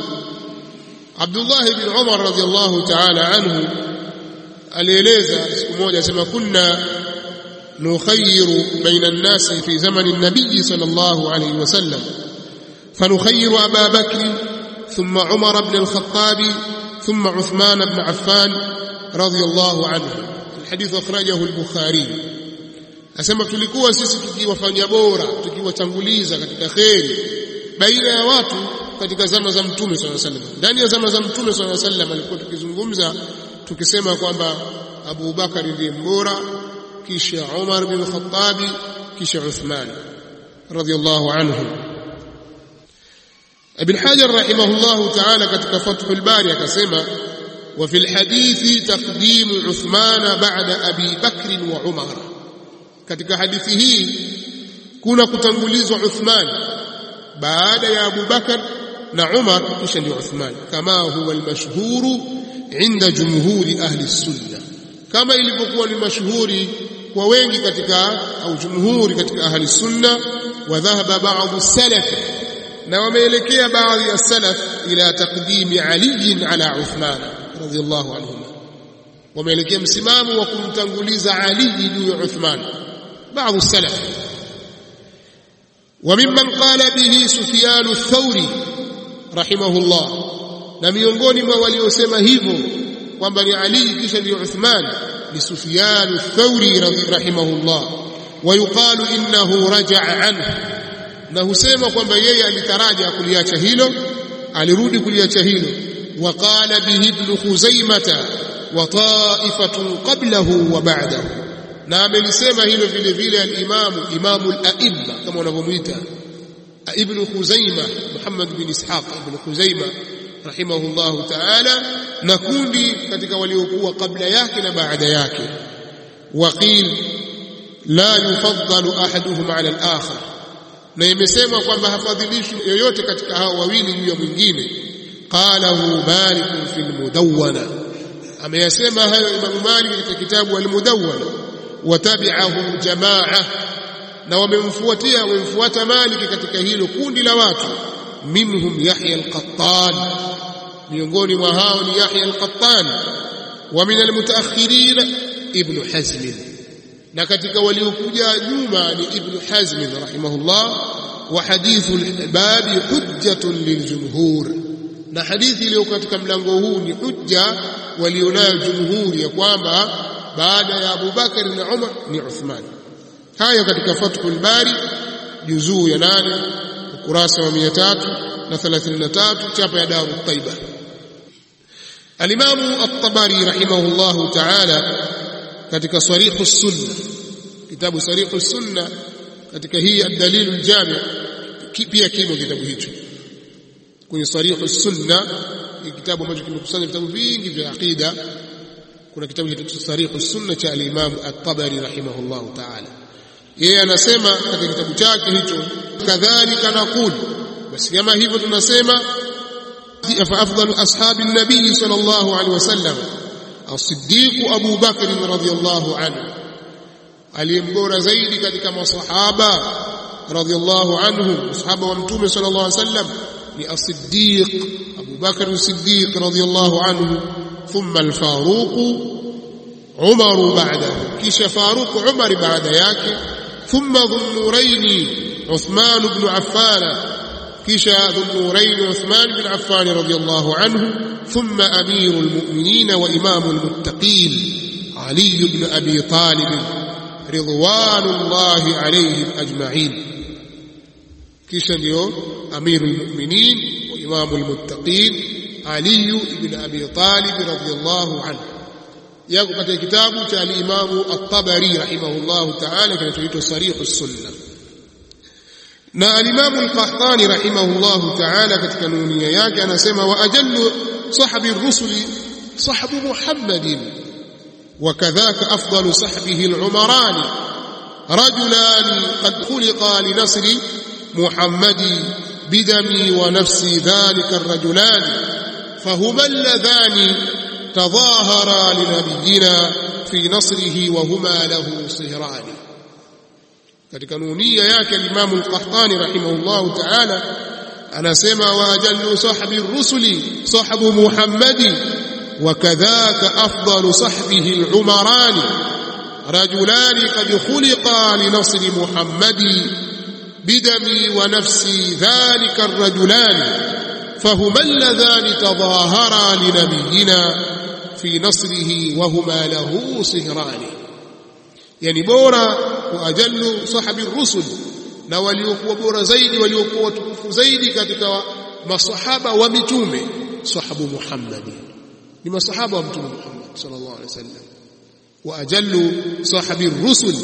عبد الله بن عمر رضي الله تعالى عنه الإليزة كنا نخير بين الناس في زمن النبي صلى الله عليه وسلم. فنخير أبا بكر ثم عمر بن الخطاب ثم عثمان بن عفان رضي الله عنه. الحديث أخرجه البخاري. Asema tulikuwa sisi tukiwafanya bora, tukiwatanguliza katika kheri baina ya watu katika zama za Mtume sallallahu alaihi. Ndani ya zama za Mtume sallallahu alaihi alikuwa tukizungumza tukisema kwamba Abu bakari ndiye mbora, kisha Umar bin Khattabi, kisha Uthman radhiallahu anhu. Ibn Hajar rahimahullahu ta'ala katika Fathul Bari akasema wa fil hadithi taqdimu uthmana ba'da Abi bakrin wa Umar katika hadithi hii kuna kutangulizwa Uthman baada ya Abu Bakar na Umar kisha ndio Uthman. Kama huwa almashhuru inda jumhuri ahli sunna kama ilivyokuwa ni mashuhuri kwa wengi katika au jumhuri katika ahli sunna wa dhahaba ba'd salaf na wameelekea baadhi ya salaf ila taqdimi Ali ala Uthman radhiyallahu anhuma. Wameelekea msimamo wa kumtanguliza Ali juu ya Uthman بعض السلف. وممن قال به سفيان الثوري رحمه الله. لم يونغوني ما ولي يسمى هيفو وامر علي كشن عثمان لسفيان الثوري رحمه الله. ويقال إنه رجع عنه. نهسمه kwamba yeye alitaraja kuliacha hilo alirudi kuliacha hilo وقال به ابن خزيمة وطائفة قبله وبعده. Na amelisema hilo vile vile al-Imamu Imamu al-A'imma kama wanavyomuita Ibn Khuzaima Muhammad bin Ishaq ibn Khuzaima rahimahullahu ta'ala na kundi katika waliokuwa kabla yake na baada yake. Waqil la yufaddalu ahaduhum ala al-akhar na imesema kwamba hafadhilishwi yoyote katika hao wawili juu ya mwingine. Qalahu Malik fi al-Mudawwana ameyasema hayo Imam Malik katika kitabu al-Mudawwana watabi'ahu jamaa na wamemfuatia wamemfuata Malik katika hilo kundi la watu minhum Yahya al-Qattan miongoni mwa hao ni Yahya al-Qattan wa min al-mutaakhirin Ibn Hazm na katika waliokuja nyuma ni Ibn Hazm rahimahullah wa hadithu al-bab hujjatun liljumhur na hadithi iliyo katika mlango huu ni hujja walionayo jumhuri ya kwamba baada ya Abu Bakar na Umar ni Uthman hayo katika Fathul Bari juzuu ya 8 ukurasa wa 333 chapa ya Daru Taiba Al-Imam At-Tabari rahimahullahu ta'ala katika Sarihu Sunna kitabu Sarihu Sunna katika hii ad-dalil al-jami' pia kimo kitabu hicho kwenye Sarihu Sunna ni kitabu ambacho kimekusanya vitabu vingi vya aqida kuna kitabu cha Sarihu Sunna cha al-Imam At-Tabari rahimahullahu ta'ala. Yeye anasema katika kitabu chake hicho kadhalika naqul. Basi kama hivyo tunasema fa afdalu ashabi an-nabi sallallahu alaihi wasallam as-siddiq Abu Bakr radhiyallahu anhu. Aliyembora zaidi katika masahaba radhiyallahu anhu masahaba wa mtume sallallahu alaihi wasallam ni as-siddiq Abu Bakr as-siddiq radhiyallahu anhu ثم الفاروق عمر بعده. كش فاروق عمر بعد ياك. ثم ذو النورين عثمان بن عفان. كش ذو النورين عثمان بن عفان رضي الله عنه. ثم أمير المؤمنين وإمام المتقين علي بن أبي طالب رضوان الله عليهم أجمعين. كش أمير المؤمنين وإمام المتقين علي بن أبي طالب رضي الله عنه. يقول قد كتاب الإمام الطبري رحمه الله تعالى كان تريد صريح السنة. نا الإمام القحطاني رحمه الله تعالى كتكنوني ياك أنا سمى وأجل صحب الرسل صحب محمد وكذاك أفضل صحبه العمران. رجلان قد خلقا لنصر محمد بدمي ونفسي ذلك الرجلان. فهما اللذان تظاهرا لنبينا في نصره وهما له صهران katika nunia yake al-Imam al-Qahtani rahimahullah ta'ala anasema wa ajallu sahbi ar-rusuli sahbu Muhammadi wa kadhaka afdalu sahbihi al-umaran rajulan qad khuliqa li nasri Muhammadi bidami wa nafsi dhalika ar-rajulan فهما اللذان تظاهرا لنبينا في نصره وهما له صهران. يعني بورا وأجل صحب الرسل نواليوكو بورا زيد وليوكو تكف زيد كتك ما صحابة ومتومة صحب محمد. لما صحابة ومتومة محمد صلى الله عليه وسلم. وأجل صحب الرسل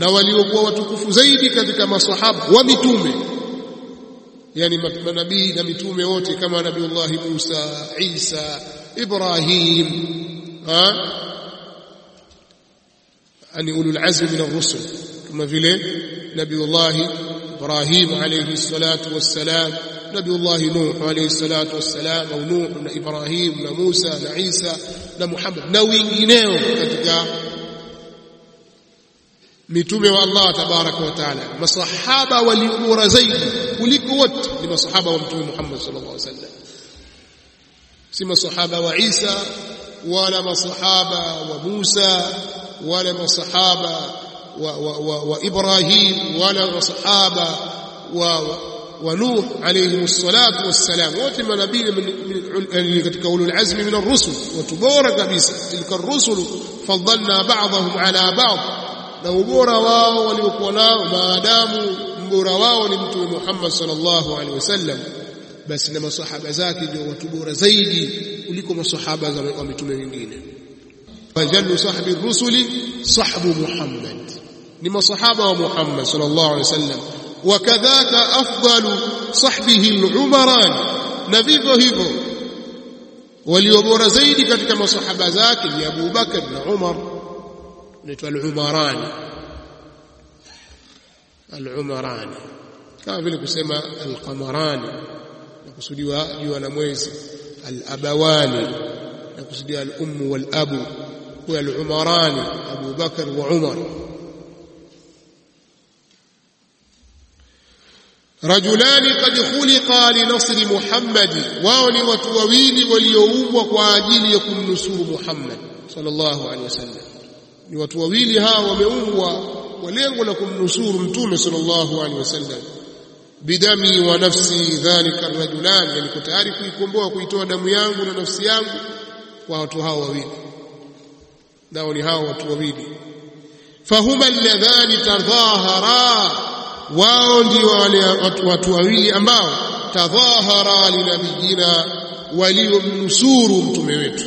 نواليوكو تكف زيد كتك ما صحاب ومتومة yani manabii na mitume wote kama nabiullah Musa Isa Ibrahim ha? Ani ulul azm min ar-rusul kama vile nabiullah Ibrahim alayhi salatu wassalam nabiullah Nuh alayhi salatu wassalam au Nuh na Ibrahim na Musa na Isa na Muhammad na wengineo katika mitume wa Allah tabaraka wa taala masahaba waliobora zaidi kuliko wote ni masahaba wa mtume Muhammad sallallahu alaihi wasallam si masahaba wa Isa wala masahaba wa Musa wala masahaba wa, wa, wa, wa Ibrahim wala masahaba wa wa Nuh alayhi salatu wassalam wote manabii katika ulul azmi min ar-rusul watu bora kabisa tilka ar-rusul faddalna ba'dahum ala ba'd na ubora wao waliokuwa nao maadamu mbora wao ni mtume Muhammad sallallahu alaihi wasallam basi na masahaba zake ndio watu bora zaidi kuliko masahaba wa mitume wengine fajallu sahbi rusuli sahbu Muhammad ni masahaba wa Muhammad sallallahu alaihi wasallam wakadhaka afdalu sahbihi al-umaran na vivyo hivyo walio bora zaidi katika masahaba zake ni Abu Bakar na Umar naitwa al-umarani al-umarani kama vile kusema al-qamarani na kusudiwa jua na mwezi al-abawani na kusudiwa al-ummu wal-abu kwa al-umarani Abu Bakar wa Umar rajulani qad khuliqa li nasri Muhammad wao ni watu wawili walioumbwa kwa ajili ya kumnusuru Muhammad sallallahu alaihi wasallam ni watu wawili hawa wameungwa kwa lengo la kumnusuru mtume sallallahu alaihi wasallam. Bidami wa nafsi dhalika rajulan yani tayari kuikomboa kuitoa damu yangu na nafsi yangu kwa watu hao wawili. Nao ni hao watu wawili. Fahuma alladhani tadhahara wao ndio wale watu wawili ambao tadhahara linabiyina waliomnusuru mtume wetu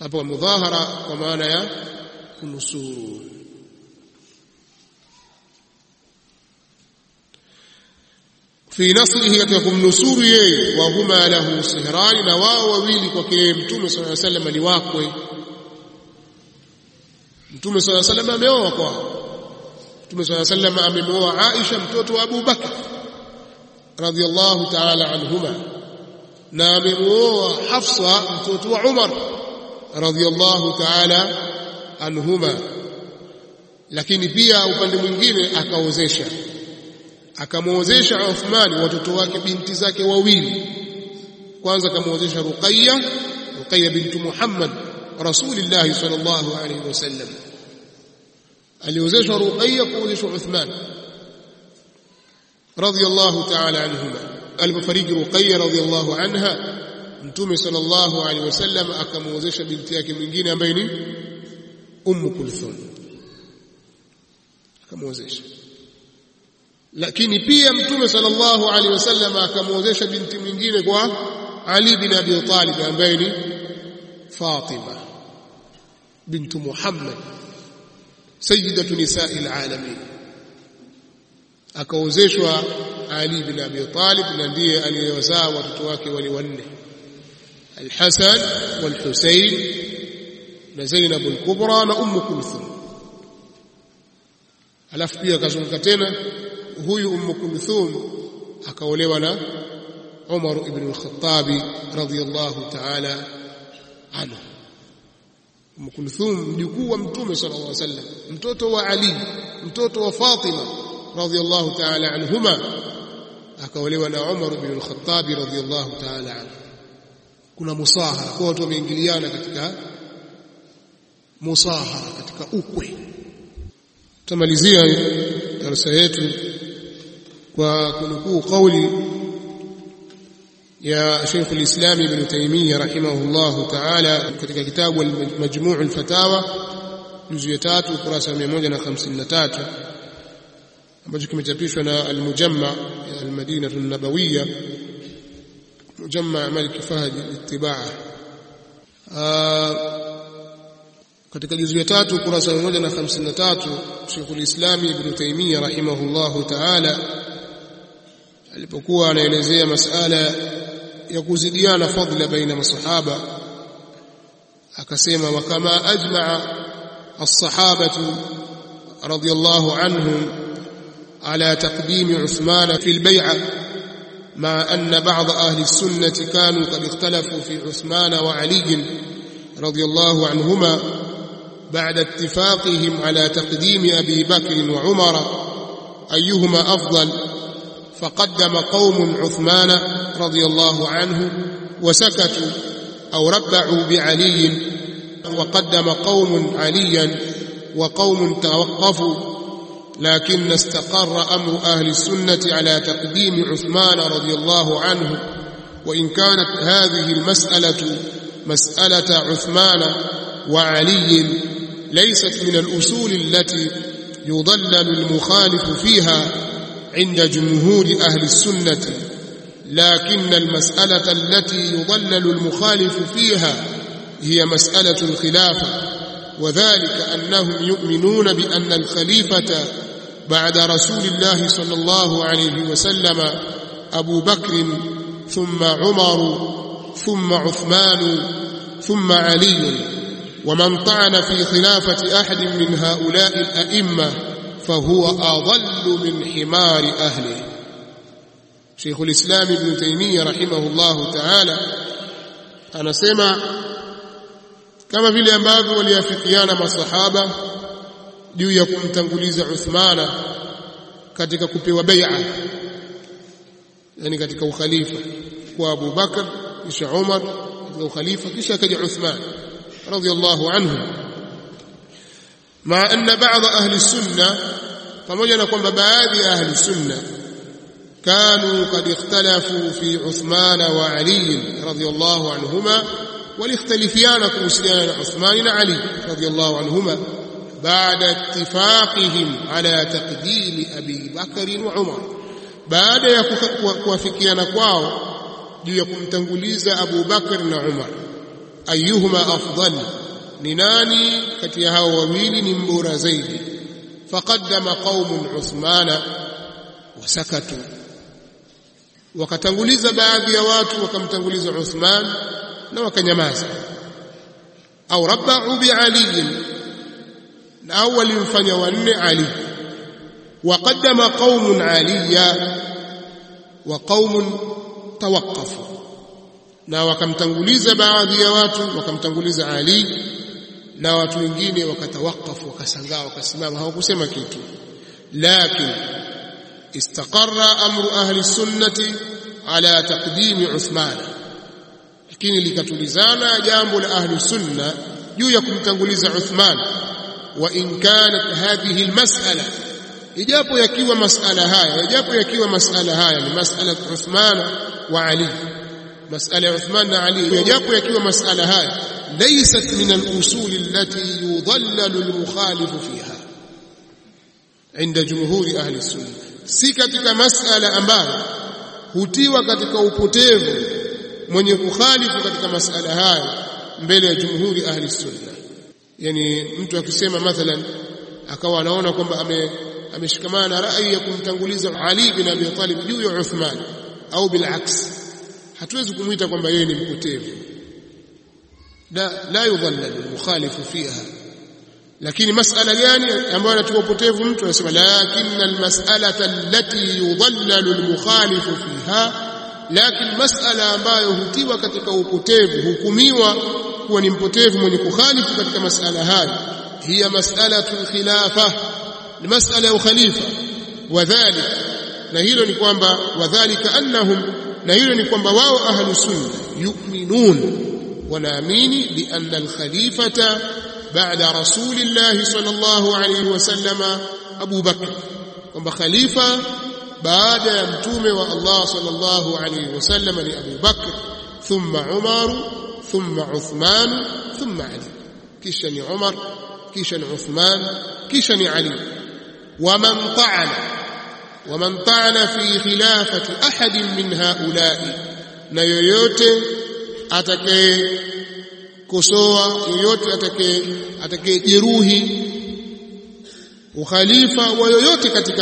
hapo mudhahara kwa maana ya kunusuru fi nasrihi katika kumnusuru yeye wa huma lahu sihrani na wao wawili kwake yeye mtume sallallahu alaihi wasallam ni wakwe mtume sallallahu alaihi wasallam ameoa kwao Mtume الله عليه وسلم amemwoa Aisha mtoto wa Abu Bakar radhiyallahu ta'ala anhuma na amemwoa Hafsa mtoto wa Umar radhiyallahu ta'ala anhuma. Lakini pia upande mwingine akaozesha. Akamwozesha Uthman watoto wake binti zake wawili. Kwanza akamwozesha Ruqayya Ruqayya bintu Muhammad Rasulillah sallallahu alayhi wasallam aliozeshwa Ruqayya kuozeshwa Uthman radhiyallahu ta'ala anhuma. Alipofariki Ruqayya radhiyallahu anha Mtume sallallahu alaihi wasallam akamwozesha binti yake mwingine ambaye ni Ummu Kulthum. Akamwozesha lakini pia Mtume sallallahu alaihi wasallam akamwozesha binti mwingine kwa Ali bin Abi Talib ambaye ni Fatima bintu Muhammad sayyidatu nisa'il alamin. Akaozeshwa Ali bin Abi Talib na ndiye aliyewazaa watoto wake wale wanne الحسن والحسين وزينب الكبرى وام كلثوم. ألف pia kazunguka tena huyu أم كلثوم. هكا na عمر بن الخطاب رضي الله تعالى عنه. أم كلثوم مجukuu wa mtume صلى الله عليه وسلم. mtoto wa ali mtoto wa fatima رضي الله تعالى عنهما. هكا na عمر بن الخطاب رضي الله تعالى عنه. Kuna musahara kwa watu wameingiliana katika musahara katika ukwe. Tutamalizia darasa yetu kwa kunukuu kauli ya Sheikh al-Islam Ibn Taymiyyah rahimahullah ta'ala katika kitabu al-Majmu' al-Fatawa juzu ya 3 ukurasa 153 ambacho kimechapishwa na al-Mujamma al-Madina an-Nabawiyya Mujamma Malik Fahd al-Ittibaa katika juzu ya 3 ukurasa 153 Sheikh al-Islam Ibn Taymiyyah rahimahullah ta'ala alipokuwa anaelezea masala ya kuzidiana fadhila baina masahaba akasema wa kama ajmaa as-sahabatu radiyallahu anhum ala taqdim Uthman fi al-bay'a مع أن بعض أهل السنة كانوا قد اختلفوا في عثمان وعلي رضي الله عنهما بعد اتفاقهم على تقديم أبي بكر وعمر أيهما أفضل فقدم قوم عثمان رضي الله عنه وسكتوا أو ربعوا بعلي وقدم قوم عليا وقوم توقفوا لكن استقر أمر أهل السنة على تقديم عثمان رضي الله عنه وإن كانت هذه المسألة مسألة عثمان وعلي ليست من الأصول التي يضلل المخالف فيها عند جمهور أهل السنة لكن المسألة التي يضلل المخالف فيها هي مسألة الخلافة وذلك أنهم يؤمنون بأن الخليفة بعد رسول الله صلى الله عليه وسلم أبو بكر ثم عمر ثم عثمان ثم علي ومن طعن في خلافة أحد من هؤلاء الأئمة فهو أضل من حمار أهله. شيخ الإسلام ابن تيمية رحمه الله تعالى anasema kama vile ambavyo waliafikiana masahaba juu ya kumtanguliza Uthmana katika kupewa bai'a yani katika ukhalifa kwa Abu Bakar kisha Umar katika ukhalifa kisha akaja Uthman radiyallahu anhu ma anna ba'd ahli sunna pamoja na kwamba baadhi ya ahli sunna كانوا قد اختلفوا في عثمان وعلي رضي الله عنهما والاختلفيان كوسيان عثمان وعلي رضي الله عنهما baada ittifaqihim ala taqdimi Abi Bakari wa Umar, baada ya kuwafikiana kwao juu ya kumtanguliza Abu Bakar na Umar. Ayuhuma afdal, ni nani kati ya hao wawili ni mbora zaidi? Faqaddama qaumun Uthmana wasakatu, wakatanguliza baadhi ya watu wakamtanguliza Uthman na wakanyamaza. Au rabbau bialiyin الأول ينفن يوان علي. وقدم قوم عليا وقوم توقف نا وكم تنقليز بعض يوات وكم تنقليز علي. نا وتنجين وكتوقف وكسنغا وكسمام هاو كسيما كنتو لكن استقر أمر أهل السنة على تقديم عثمان. لكن لكتلزانا جامل أهل السنة يو يكم تنقليز عثمان. wa in kanat hadhihi almas'ala ijapo yakiwa mas'ala haya ijapo yakiwa mas'ala haya ni mas'ala Uthman wa Ali mas'ala ya Uthman na Ali ijapo yakiwa mas'ala haya laysat min al-usul allati yudhallalu al-mukhalif fiha عند جمهور أهل السنة si katika masala ambayo hutiwa katika upotevu mwenye kukhalifu katika masala haya mbele ya jumhuri ahli sunna yani mtu akisema mathalan akawa anaona kwamba ame ameshikamana na rai ya kumtanguliza Ali bin Abi Talib juu ya Uthman au bilaks hatuwezi kumwita kwamba yeye ni mpotevu. La la yudhallalu mukhalifu fiha. Lakini masala gani ambayo anatoa upotevu mtu? Anasema lakinna almas'alata allati yudhallalu almukhalifu fiha. Lakini masala ambayo hutiwa katika upotevu hukumiwa kuwa ni mpotevu mwenye kukhalifu katika masala hayo hiya mas'alatu alkhilafa ni masala ya ukhalifa wadhalik na hilo ni kwamba wadhalika annahum na hilo ni kwamba wao ahlu sunna yu'minun wanaamini bi anna alkhalifata الله صلى الله عليه وسلم أبو بكر kwamba khalifa baada ya mtume wa Allah sallallahu alayhi wasallam ni Abu Bakr thumma Umar ثم عثمان ثم علي. كيشني عمر كيشني عثمان كيشني علي. ومن طعن ومن طعن في خلافة أحد من هؤلاء. نيويوت أتك كسوة يويوت أتك أتك إروهي وخليفة ويويوت كتك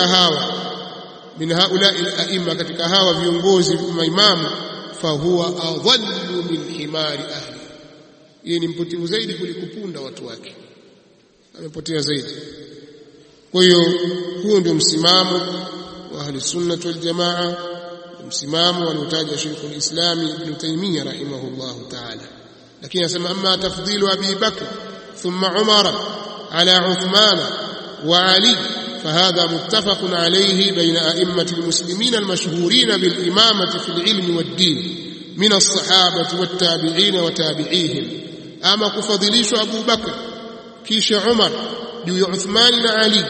من هؤلاء الأئمة كتك هاو في ينبوز إمام. Fahuwa adhallu min himari ahli. Yeye ni mpotevu zaidi kuliko punda watu wake. Amepotea zaidi. Kwa hiyo huo ndio msimamo wa ahli sunnah wal jamaa msimamo waliotaja Sheikh al-Islam Ibn Taymiyyah rahimahullahu ta'ala. Lakini anasema amma tafdhilu Abi Bakr thumma Umar ala Uthman wa Ali فهذا متفق عليه بين أئمة المسلمين المشهورين بالإمامة في العلم والدين من الصحابة والتابعين وتابعيهم أما كفضليش أبو بكر كيش عمر جوي عثمان علي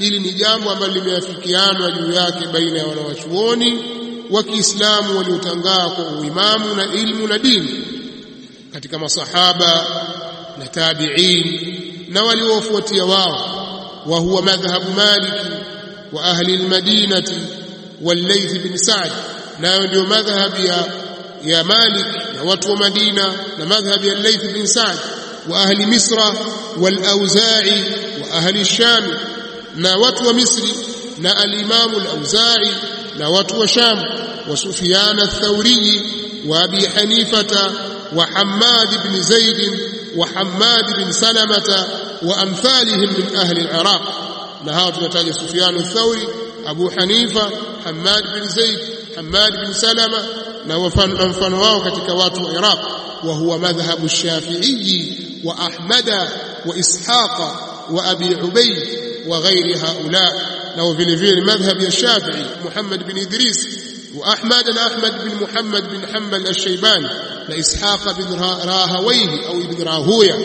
hili ni jambo ambalo limeafikianwa juu yake baina ya wanawachuoni wa Kiislamu waliotangaa kwa uimamu na ilmu na dini katika masahaba na tabi'in na waliofuatia wao وهو مذهب مالك وأهل المدينة والليث بن سعد. لا يوجد مذهب يا يا مالك يا وقت مدينة لا مذهب الليث بن سعد وأهل مصر والأوزاعي وأهل الشام. لا وقت مصر لا الإمام الأوزاعي لا وقت الشام وسفيان الثوري وأبي حنيفة وحماد بن زيد وحماد بن سلمة amthalihim min ahli al-Iraq na hawa tunataja Sufyan ath-Thawri Abu Hanifa Hammad bin Zaid Hammad bin Salama na mfano wao katika watu wa Iraq wa huwa madhhabu Shafi'i wa Ahmada wa Ishaqa wa Abi Ubayd wa ghairi haula na vile vile madhhab ya Shafi'i Muhammad bin Idris wa Ahmad na Ahmad bin Muhammad bin Hanbal al-Shaybani na Ishaqa bin Rahawayhi au ibn Rahuya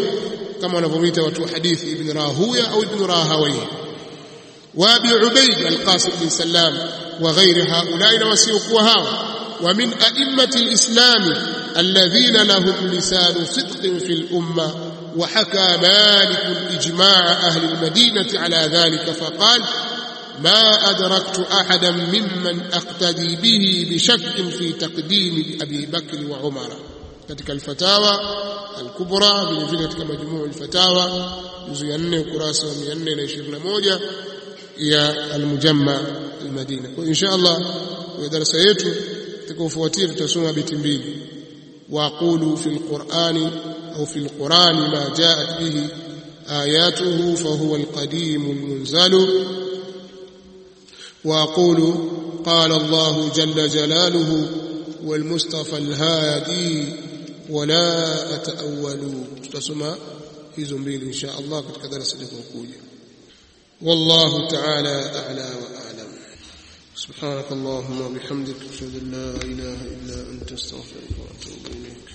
كما نظميت وتو حديث ابن راهوية أو ابن راهويه وأبي عبيد القاسم بن سلام وغير هؤلاء وسيقوها ومن أئمة الإسلام الذين لهم لسان صدق في الأمة وحكى مالك إجماع أهل المدينة على ذلك فقال ما أدركت أحدا ممن أقتدي به بشك في تقديم أبي بكر وعمر. Katika alfatawa alkubra vile vile katika majmuu alfatawa juzu ya 4 ukurasa wa 421 ya almujamma almadina kwa insha Allah kwa darasa yetu tutakaofuatia tutasoma biti mbili waqulu fil qur'ani au fil qur'ani ma jaat bihi ayatuhu fahuwa alqadim almunzal واقول قال الله جل جلاله والمصطفى الهادي ولا اتاول tutasoma hizo mbili insha Allah katika darasa litakayokuja والله تعالى أعلى وأعلم سبحانك اللهم وبحمدك أشهد أن لا إله إلا أنت استغفرك وأتوب إليك